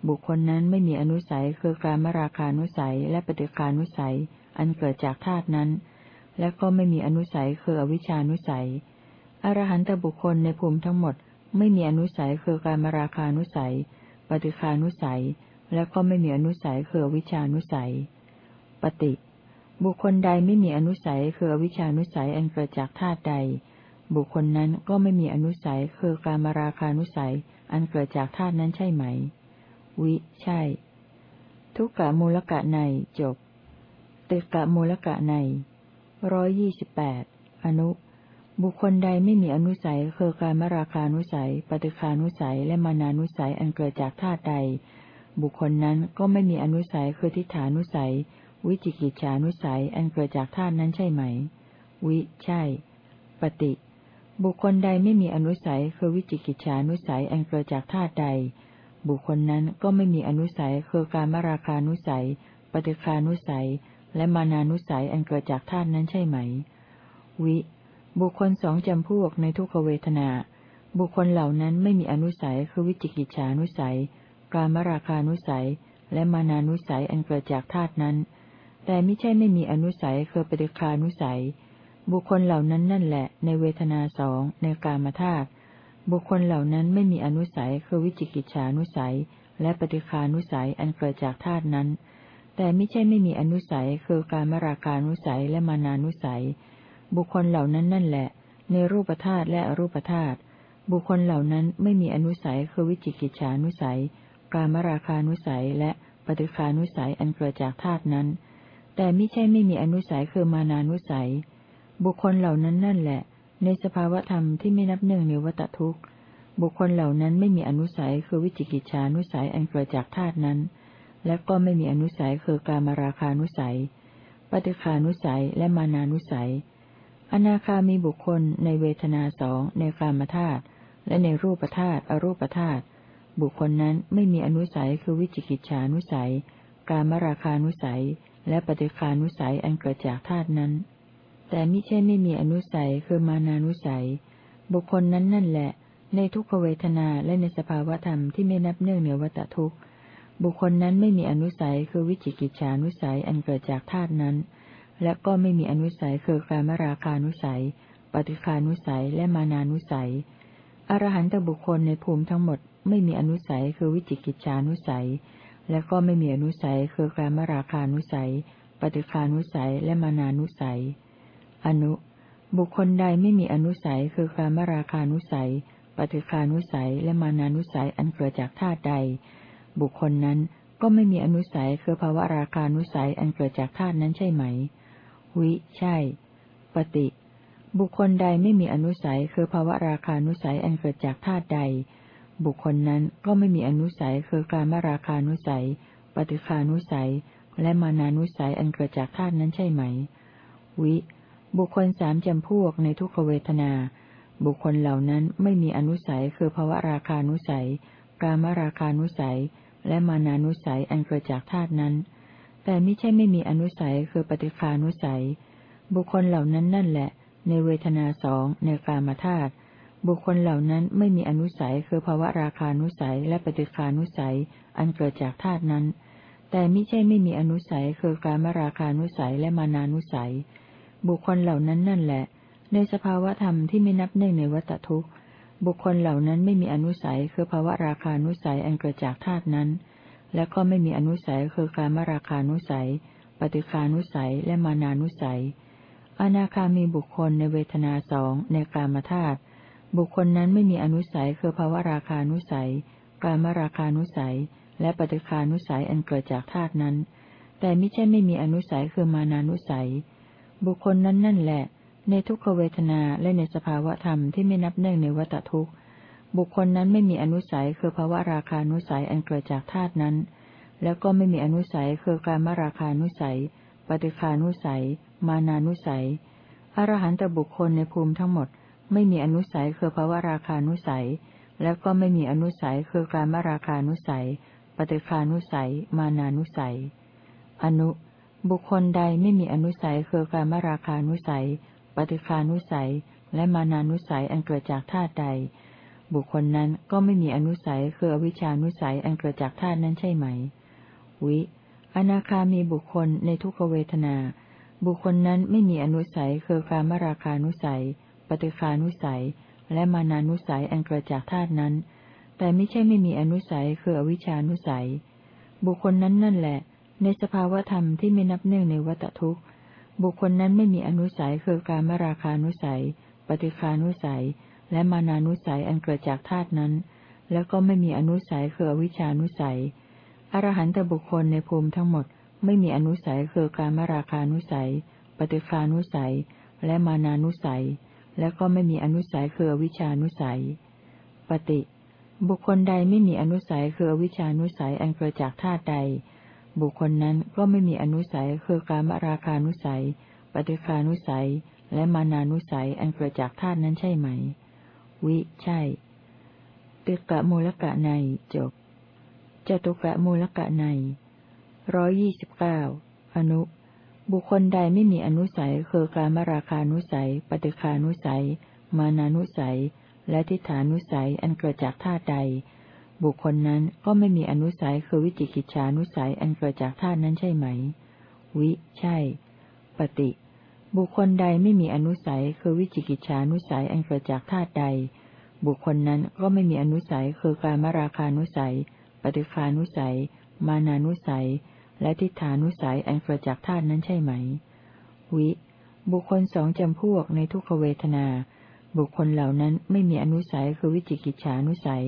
A: บุคคลนั้นไม่มีอนุสัยคือการมราคานุสัยและปฏิคานุสัย อันเกิดจากธาตุนั้น และก็ไม่มีอนุสัยคืออวิชานุสัย อรหันตบุคคลในภูมิทั้งหมด ไม่มีอนุสัยคือการมราคานุสัย ปฏิคานุสัย และก็ไม่มีอนุสัยคือวิชานุสัย ปฏิ บุคคลใดไม่มีอนุสัยคือวิชานุสัยอันเกิดจากธาตุใด บุคคลนั้นก็ไม่มีอนุสัยคือการมาราคานุสัย อันเกิดจากธาตุนั้นใช่ไหม วิ ใช่ ทุกกะมูลกะในจบติกะมูลกะใน ร้อยยี่สิบแปดอนุ บุคคลใดไม่มีอนุสัยคือการมราคานุสัย ปฏิคานุสัย และมานานุสัยอันเกิดจากธาตุใด บุคคลนั้นก็ไม่มีอนุสัยคือทิฏฐานุสัย วิจิกิจฉานุสัยอันเกิดจากธาตุนั้นใช่ไหม วิ ใช่ ปฏิ บุคคลใดไม่มีอนุสัยคือวิจิกิจฉานุสัยอันเกิดจากธาตุใด บุคคลนั้นก็ไม่มีอนุสัยคือการมราคานุสัย ปฏิคานุสัย และมานานุสัยอันเกิดจากธาตุนั้นใช่ไหม วิ บุคคลสองจำพวกในทุกขเวทนา บุคคลเหล่านั้นไม่มีอนุสัยคือวิจิกิจฉานุสัย การมราคานุสัย และมานานุสัยอันเกิดจากธาตุนั้น แต่ไม่ใช่ไม่มีอนุสัยคือปฏิคานุสัย บุคคลเหล่านั้นนั่นแหละ ในเวทนาสองในกามธาตุบุคคลเหล่านั้นไม่มีอนุสัยคือวิจิกิจฉานุสัย และปฏิคานุสัยอันเกิดจากธาตุนั้น แต่ไม่ใช่ไม่มีอนุสัยคือการมราคานุสัยและมานานุสัย บุคคลเหล่านั้นนั่นแหละ ในรูปธาตุและอรูปธาตุบุคคลเหล่านั้นไม่มีอนุสัยคือวิจิกิจฉานุสัย การมราคานุสัยและปฏิคานุสัยอันเกิดจากธาตุนั้น แต่ไม่ใช่ไม่มีอนุสัยคือมานานุสัย บุคคลเหล่านั้นนั่นแหละ ในสภาวธรรมที่ไม่นับหนึ่งในวัตทุกข์ บุคคลเหล่านั้นไม่มีอนุสัยคือวิจิกิจฉานุสัยอันเกิดจากธาตุนั้น และก็ไม่มีอนุสัยคือการมาราคานุสัย ปฏิคานุสัยและมานานุสัย อนาคามีบุคคลในเวทนาสองในกามธาตุและในรูปธาตุอรูปธาตุบุคคลนั้นไม่มีอนุสัยคือวิจิกิจฉานุสัย การมราคานุสัย และปฏิคานุสัยอันเกิดจากธาตุนั้น แต่มิใช่ไม่มีอนุสัยคือมานานุสัย บุคคลนั้นนั่นแหละ ในทุกขเวทนาและในสภาวธรรมที่ไม่นับเนื่องเหนือวัตทุกข์ บุคคลนั้นไม่มีอนุสัยคือวิจิกิจฉานุสัยอันเกิดจากธาตุนั้น และก็ไม่มีอนุสัยคือการมราคานุสัย ปฏิคานุสัยและมานานุสัย อรหันตบุคคลในภูมิทั้งหมดไม่มีอนุสัยคือวิจิกิจฉานุสัย และก็ไม่มีอนุสัยคือการมราคานุสัย ปฏิคานุสัยและมานานุสัย อนุ บุคคลใดไม่มีอนุสัยคือการมราคานุสัย ปฏิคานุสัยและมานานุสัยอันเกิดจากธาตุใด บุคคลนั้นก็ไม่มีอนุสัยคือภาวะราคานุสัยอันเกิดจากธาตุนั้นใช่ไหม วิ ใช่ ปฏิ บุคคลใดไม่มีอนุสัยคือภาวะราคานุสัยอันเกิดจากธาตุใด บุคคลนั้นก็ไม่มีอนุสัยคือการมราคานุสัย ปฏิคานุสัย และมานานุสัยอันเกิดจากธาตุนั้นใช่ไหม วิ บุคคลสามจำพวกในทุกขเวทนา บุคคลเหล่านั้นไม่มีอนุสัยคือภาวะราคานุสัย การมราคานุสัย และมานานุสัยอันเกิดจากธาตุนั้น แต่ไม่ใช่ไม่มีอนุสัยคือปฏิคานุสัย บุคคลเหล่านั้นนั่นแหละ ในเวทนาสองในกามธาตุบุคคลเหล่านั้นไม่มีอนุสัยคือภาวะราคานุสัยและปฏิคานุสัยอันเกิดจากธาตุนั้น แต่มิใช่ไม่มีอนุสัยคือการมราคานุสัยและมานานุสัย บุคคลเหล่านั้นนั่นแหละ ในสภาวะธรรมที่ไม่นับหนึ่งในวัตทุกข์ บุคคลเหล่านั้นไม่มีอนุสัยคือภาวะราคานุสัยอันเกิดจากธาตุนั้น และก็ไม่มีอนุสัยคือการมราคานุสัย ปฏิคานุสัยและมานานุสัย อนาคามีบุคคลในเวทนาสองในกามธาตุบุคคลนั้นไม่มีอนุสัยคือภาวะราคานุสัย การมราคานุสัย และปฏิคานุสัยอันเกิดจากธาตุนั้น แต่ไม่ใช่ไม่มีอนุสัยคือมานานุสัย บุคคลนั้นนั่นแหละ ในทุกขเวทนาและในสภาวะธรรมที่ไม่นับเนื่องในวัตทุกข์ บุคคลนั้นไม่มีอนุสัยคือภาวะราคานุสัยอันเกิดจากธาตุนั้น แล้วก็ไม่มีอนุสัยคือการมราคานุสัย ปฏิคานุสัย มานานุสัย อรหันตบุคคลในภูมิทั้งหมด ไม่มีอนุสัยคือภาวะราคานุสัย แล้วก็ไม่มีอนุสัยคือการมราคานุสัย ปฏิคานุสัย มานานุสัย อนุ บุคคลใดไม่มีอนุสัยคือการมราคานุสัย ปฏิคานุสัย และมานานุสัยอันเกิดจากธาตุใด บุคคลนั้นก็ไม่มีอนุสัยคืออวิชานุสัยอันเกิดจากธาตุนั้นใช่ไหม วิ อนาคามีบุคคลในทุกขเวทนา บุคคลนั้นไม่มีอนุสัยคือกามราคานุสัย ปฏิคานุสัย และมานานุสัยอันเกิดจากธาตุนั้น แต่ไม่ใช่ไม่มีอนุสัยคืออวิชานุสัย บุคคลนั้นนั่นแหละ ในสภาวธรรมที่ไม่นับเนื่องในวัตทุกข์ บุคคลนั้นไม่มีอนุสัยคือการมราคานุสัย ปฏิคานุสัย และมานานุสัยอันเกิดจากธาตุนั้น แล้วก็ไม่มีอนุสัยคืออวิชานุสัย อรหันตบุคคลในภูมิทั้งหมด ไม่มีอนุสัยคือการมราคานุสัย ปฏิคานุสัย และมานานุสัย และก็ไม่มีอนุสัยคืออวิชานุสัย ปฏิ บุคคลใดไม่มีอนุสัยคืออวิชานุสัยอันเกิดจากธาตุใด บุคคลนั้นก็ไม่มีอนุสัยคือการมราคานุสัย ปฏิคานุสัย และมานานุสัยอันเกิดจากธาตุนั้นใช่ไหม วิ ใช่ ติกะมูลกะในจบจตุกะมูลกะในร้อยยี่สิบเก้าอนุ บุคคลใดไม่มีอนุสัยคือการมราคานุสัย ปฏิคานุสัย มานานุสัย และทิฏฐานุสัยอันเกิดจากธาตุใด บุคคลนั้นก็ไม่มีอนุสัยคือวิจิกิจฉานุสัยอันเกิดจากธาตุนั้นใช่ไหม วิ ใช่ ปฏิ บุคคลใดไม่มีอนุสัยคือวิจิกิจฉานุสัยอันเกิดจากธาตุใด บุคคลนั้นก็ไม่มีอนุสัยคือการมราคานุสัย ปฏิคานุสัย มานานุสัย และทิฏฐานุสัยอันเกิดจากธาตุนั้นใช่ไหม วิ บุคคลสองจำพวกในทุกขเวทนา บุคคลเหล่านั้นไม่มีอนุสัยคือวิจิกิจฉานุสัย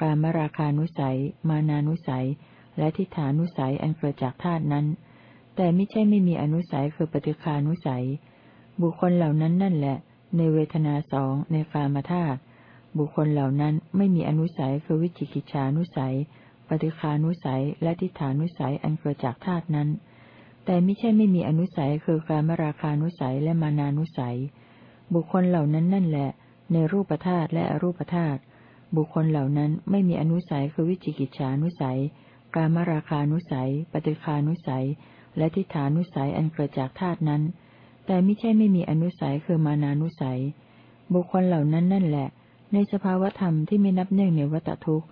A: กามราคานุสัย มานานุสัย และทิฏฐานุสัยอันเกิดจากธาตุนั้น แต่ไม่ใช่ไม่มีอนุสัยคือปฏิคานุสัย บุคคลเหล่านั้นนั่นแหละ ในเวทนาสองในกามธาตุบุคคลเหล่านั้นไม่มีอนุสัยคือวิจิกิจฉานุสัย ปฏิคานุสัย และทิฏฐานุสัยอันเกิดจากธาตุนั้น แต่ไม่ใช่ไม่มีอนุสัยคือการมราคานุสัยและมานานุสัย บุคคลเหล่านั้นนั่นแหละ ในรูปธาตุและอรูปธาตุ บุคคลเหล่านั้นไม่มีอนุสัยคือวิจิกิจฉานุสัย กามราคานุสัย ปฏิคานุสัย และทิฏฐานุสัยอันเกิดจากธาตุนั้น แต่ไม่ใช่ไม่มีอนุสัยคือมานานุสัย บุคคลเหล่านั้นนั่นแหละ ในสภาวธรรมที่ไม่นับเนื่องในวัตทุกข์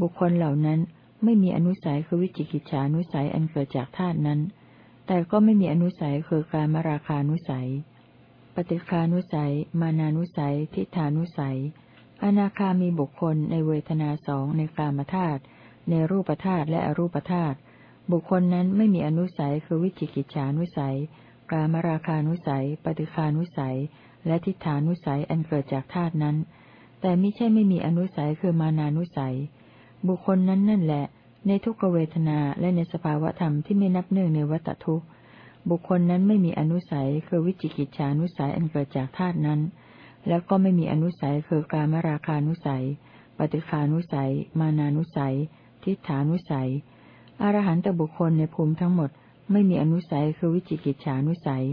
A: บุคคลเหล่านั้นไม่มีอนุสัยคือวิจิกิจฉานุสัยอันเกิดจากธาตุนั้น แต่ก็ไม่มีอนุสัยคือการมราคานุสัย ปฏิคานุสัย มานานุสัย ทิฏฐานุสัย อนาคามีบุคคลในเวทนาสองในกามธาตุในรูปธาตุและอรูปธาตุบุคคลนั้นไม่มีอนุสัยคือวิจิกิจฉานุสัย กามราคานุสัย ปฏิคานุสัย และทิฏฐานุสัยอันเกิดจากธาตุนั้น แต่ไม่ใช่ไม่มีอนุสัยคือมานานุสัย บุคคลนั้นนั่นแหละ ในทุกเวทนาและในสภาวธรรมที่ไม่นับเนื่องในวัตทุกบุคคลนั้นไม่มีอนุสัยคือวิจิกิจฉานุสัยอันเกิดจากธาตุนั้น แล้วก็ไม่มีอนุสัยคือการมราคานุสัย ปฏิคานุสัย มานานุสัย ทิฏฐานุสัย อรหันตบุคคลในภูมิทั้งหมด ไม่มีอนุสัยคือวิจิกิจฉานุสัย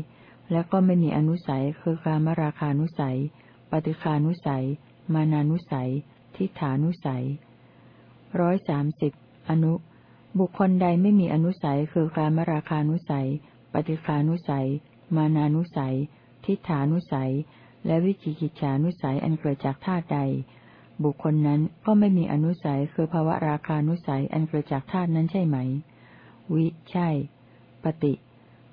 A: แล้วก็ไม่มีอนุสัยคือการมราคานุสัย ปฏิคานุสัย มานานุสัย ทิฏฐานุสัยร้อยสามสิบอนุ บุคคลใดไม่มีอนุสัยคือการมราคานุสัย ปฏิคานุสัย มานานุสัย ทิฏฐานุสัย และวิจิกิจฉานุสัยอันเกิดจากธาตุใด บุคคลนั้นก็ไม่มีอนุสัยคือภาวะราคานุสัยอันเกิดจากธาตุนั้นใช่ไหม วิ ใช่ ปฏิ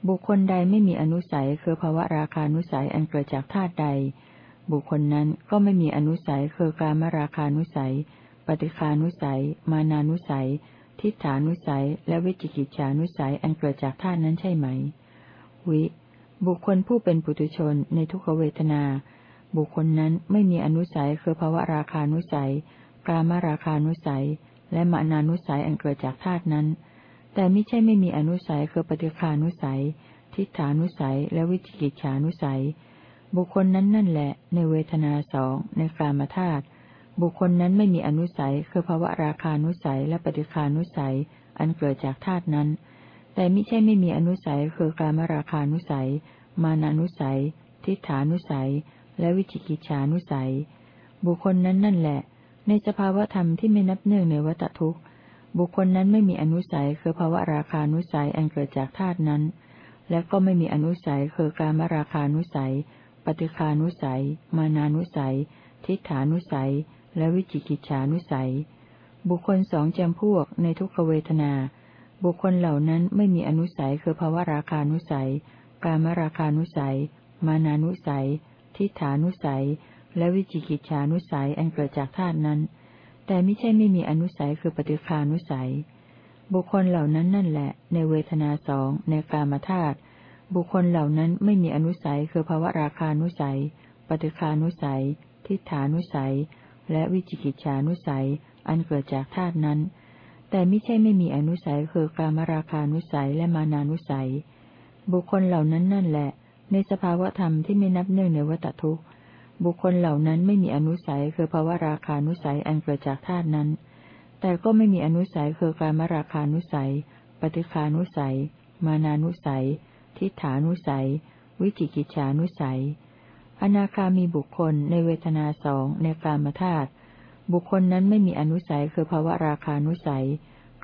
A: บุคคลใดไม่มีอนุสัยคือภาวะราคานุสัยอันเกิดจากธาตุใด บุคคลนั้นก็ไม่มีอนุสัยคือการมราคานุสัย ปฏิคานุสัย มานานุสัย ทิฏฐานุสัย และวิจิกิจฉานุสัยอันเกิดจากธาตุนั้นใช่ไหม วิ บุคคลผู้เป็นปุถุชนในทุกขเวทนา บุคคลนั้นไม่มีอนุสัยคือภาวะราคานุสัย กามราคานุสัย และมานานุสัยอันเกิดจากธาตุนั้น แต่ไม่ใช่ไม่มีอนุสัยคือปฏิคานุสัย ทิฏฐานุสัย และวิจิกิจฉานุสัย บุคคลนั้นนั่นแหละ ในเวทนาสองในกามธาตุ บุคคลนั้นไม่มีอนุสัยคือภาวะราคานุสัยและปฏิคานุสัย อันเกิดจากธาตุนั้น แต่ไม่ใช่ไม่มีอนุสัยคือการมราคานุสัย มานานุสัย ทิฏฐานุสัย และวิจิกิจฉานุสัย บุคคลนั้นนั่นแหละ ในสภาวธรรมที่ไม่นับเนื่องในวัตทุกข์ บุคคลนั้นไม่มีอนุสัยคือภาวะราคานุสัยอันเกิดจากธาตุนั้น และก็ไม่มีอนุสัยคือการมราคานุสัย ปฏิคานุสัย มานานุสัย ทิฏฐานุสัย และวิจิกิจฉานุสัย บุคคลสองจำพวกในทุกขเวทนา บุคคลเหล่านั้นไม่มีอนุสัยคือภาวะราคานุสัย กามราคานุสัย มานานุสัย ทิฏฐานุสัย และวิจิกิจฉานุสัยอันเกิดจากธาตุนั้น แต่ไม่ใช่ไม่มีอนุสัยคือปฏิคานุสัย บุคคลเหล่านั้นนั่นแหละ ในเวทนาสองในกามธาตุบุคคลเหล่านั้นไม่มีอนุสัยคือภาวะราคานุสัย ปฏิคานุสัย ทิฏฐานุสัย และวิจิกิจฉานุสัย อันเกิดจากธาตุนั้น แต่ไม่ใช่ไม่มีอนุสัยคือการมราคานุสัยและมานานุสัย บุคคลเหล่านั้นนั่นแหละ ในสภาวะธรรมที่ไม่นับเนื่องในวัตทุกบุคคลเหล่านั้นไม่มีอนุสัยคือภาวะราคานุสัยอันเกิดจากธาตุนั้น แต่ก็ไม่มีอนุสัยคือการมราคานุสัย ปฏิคานุสัย มานานุสัย ทิฏฐานุสัย วิจิกิจฉานุสัย อนาคามีบุคคลในเวทนาสองในกามธาตุ บุคคลนั้นไม่มีอนุสัยคือภาวะราคานุสัย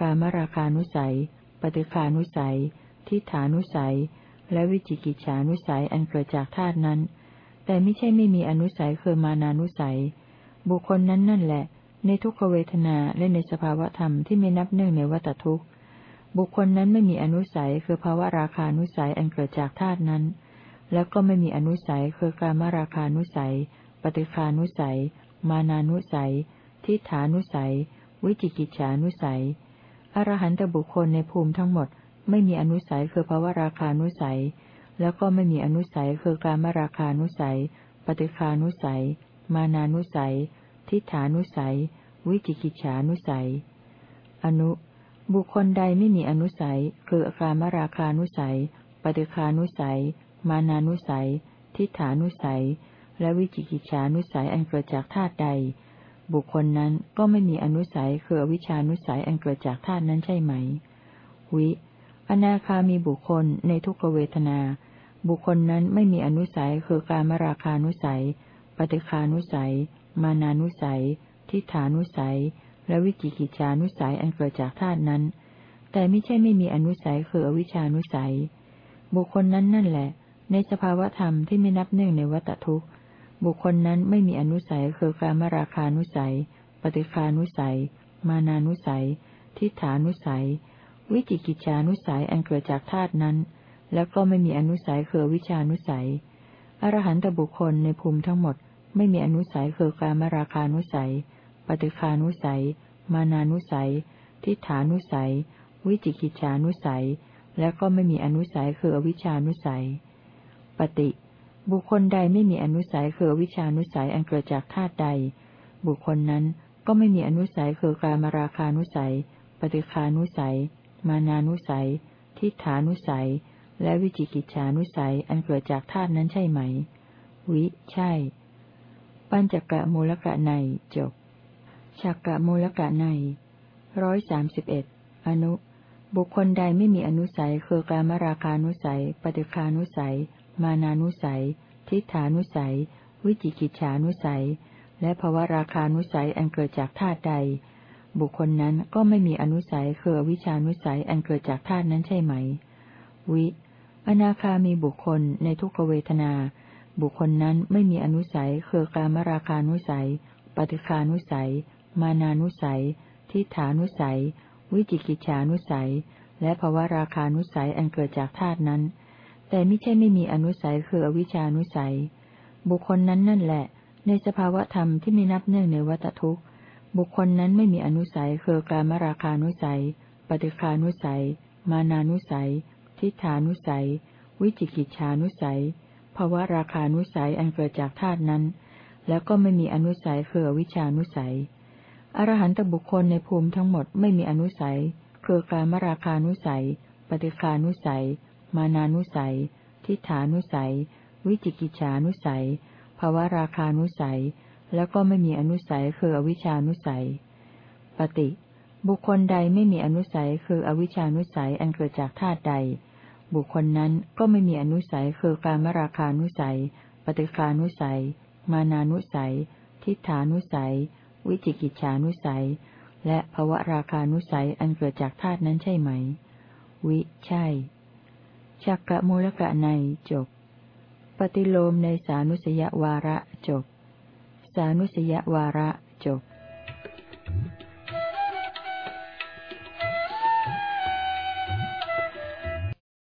A: กามราคานุสัย ปฏิคานุสัย ทิฏฐานุสัย และวิจิกิจฉานุสัยอันเกิดจากธาตุนั้น แต่ไม่ใช่ไม่มีอนุสัยคือมานานุสัย บุคคลนั้นนั่นแหละ ในทุกขเวทนาและในสภาวธรรมที่ไม่นับเนื่องในวัตทุกข์ บุคคลนั้นไม่มีอนุสัยคือภาวะราคานุสัยอันเกิดจากธาตุนั้น แล้วก็ไม่มีอนุสัยคือการมราคานุสัย ปฏิคานุสัย มานานุสัย ทิฏฐานุสัย วิจิกิจฉานุสัย อรหันตบุคคลในภูมิทั้งหมด ไม่มีอนุสัยคือภาวราคานุสัย แล้วก็ไม่มีอนุสัยคือการมราคานุสัย ปฏิคานุสัย มานานุสัย ทิฏฐานุสัย วิจิกิจฉานุสัย อนุ บุคคลใดไม่มีอนุสัย คืออาการมราคานุสัย ปฏิคานุสัย มานานุสัย ทิฏฐานุสัย และวิจิกิจฉานุสัยอันเกิดจากธาตุใด บุคคลนั้นก็ไม่มีอนุสัยคืออวิชานุสัยอันเกิดจากธาตุนั้นใช่ไหม วิ อนาคามีบุคคลในทุกเวทนา บุคคลนั้นไม่มีอนุสัยคือการมราคานุสัย ปฏิคานุสัย มานานุสัย ทิฏฐานุสัย และวิจิกิจฉานุสัยอันเกิดจากธาตุนั้น แต่ไม่ใช่ไม่มีอนุสัยคืออวิชานุสัย บุคคลนั้นนั่นแหละ ในสภาวธรรมที่ไม่นับหนึ่งในวัตทุกข์ บุคคลนั้นไม่มีอนุสัยคือการมราคานุสัย ปฏิคานุสัย มานานุสัย ทิฏฐานุสัย วิจิกิจานุสัยอันเกิดจากธาตุนั้น แล้วก็ไม่มีอนุสัยคือวิชานุสัย อรหันตบุคคลในภูมิทั้งหมด ไม่มีอนุสัยคือการมราคานุสัย ปฏิคานุสัย มานานุสัย ทิฏฐานุสัย วิจิกิจานุสัย และก็ไม่มีอนุสัยคืออวิชานุสัย ปฏิ บุคคลใดไม่มีอนุสัยคือวิชานุสัยอันเกิดจากธาตุใด บุคคลนั้นก็ไม่มีอนุสัยคือกามราคานุสัย ปฏิคานุสัย มานานุสัย ทิฏฐานุสัย และวิจิกิจฉานุสัยอันเกิดจากธาตุนั้นใช่ไหม วิ ใช่ ปัญจกะมูลกะในจบฉักกะมูลกะในร้อยสามสิบเอ็ดอนุ บุคคลใดไม่มีอนุสัยคือกามราคานุสัย ปฏิคานุสัย มานานุสัย ทิฏฐานุสัย วิจิกิจฉานุสัย และภวราคานุสัยอันเกิดจากธาตุใด บุคคลนั้นก็ไม่มีอนุสัยคือวิชานุสัยอันเกิดจากธาตุนั้นใช่ไหม วิ อนาคามีบุคคลในทุกเวทนา บุคคลนั้นไม่มีอนุสัยคือการมราคานุสัย ปฏิคานุสัย มานานุสัย ทิฏฐานุสัย วิจิกิจฉานุสัย และภวราคานุสัยอันเกิดจากธาตุนั้น แต่ไม่ใช่ไม่มีอนุสัยคืออวิชานุสัย บุคคลนั้นนั่นแหละ ในสภาวธรรมที่ไม่นับเนื่องในวัตทุกข์ บุคคลนั้นไม่มีอนุสัยคือกามราคานุสัย ปฏิคานุสัย มานานุสัย ทิฏฐานุสัย วิจิกิจฉานุสัยภาวะราคานุสัยอันเกิดจากธาตุนั้น แล้วก็ไม่มีอนุสัยคืออวิชานุสัย อรหันตบุคคลในภูมิทั้งหมดไม่มีอนุสัยคือกามราคานุสัย ปฏิคานุสัย มานานุสัย ทิฏฐานุสัย วิจิกิจฉานุสัยภาวราคานุสัย แล้วก็ไม่มีอนุสัยคืออวิชานุสัย ปฏิ บุคคลใดไม่มีอนุสัยคืออวิชานุสัยอันเกิดจากธาตุใด บุคคลนั้นก็ไม่มีอนุสัยคือการมราคานุสัย ปฏิคานุสัย มานานุสัย ทิฏฐานุสัย วิจิกิจฉานุสัย และภวราคานุสัยอันเกิดจากธาตุนั้นใช่ไหม วิ ใช่ ชักกะมูลกะในจบ ปฏิโลมในสานุสยวาระจบ สานุสยวาระจบ Thank.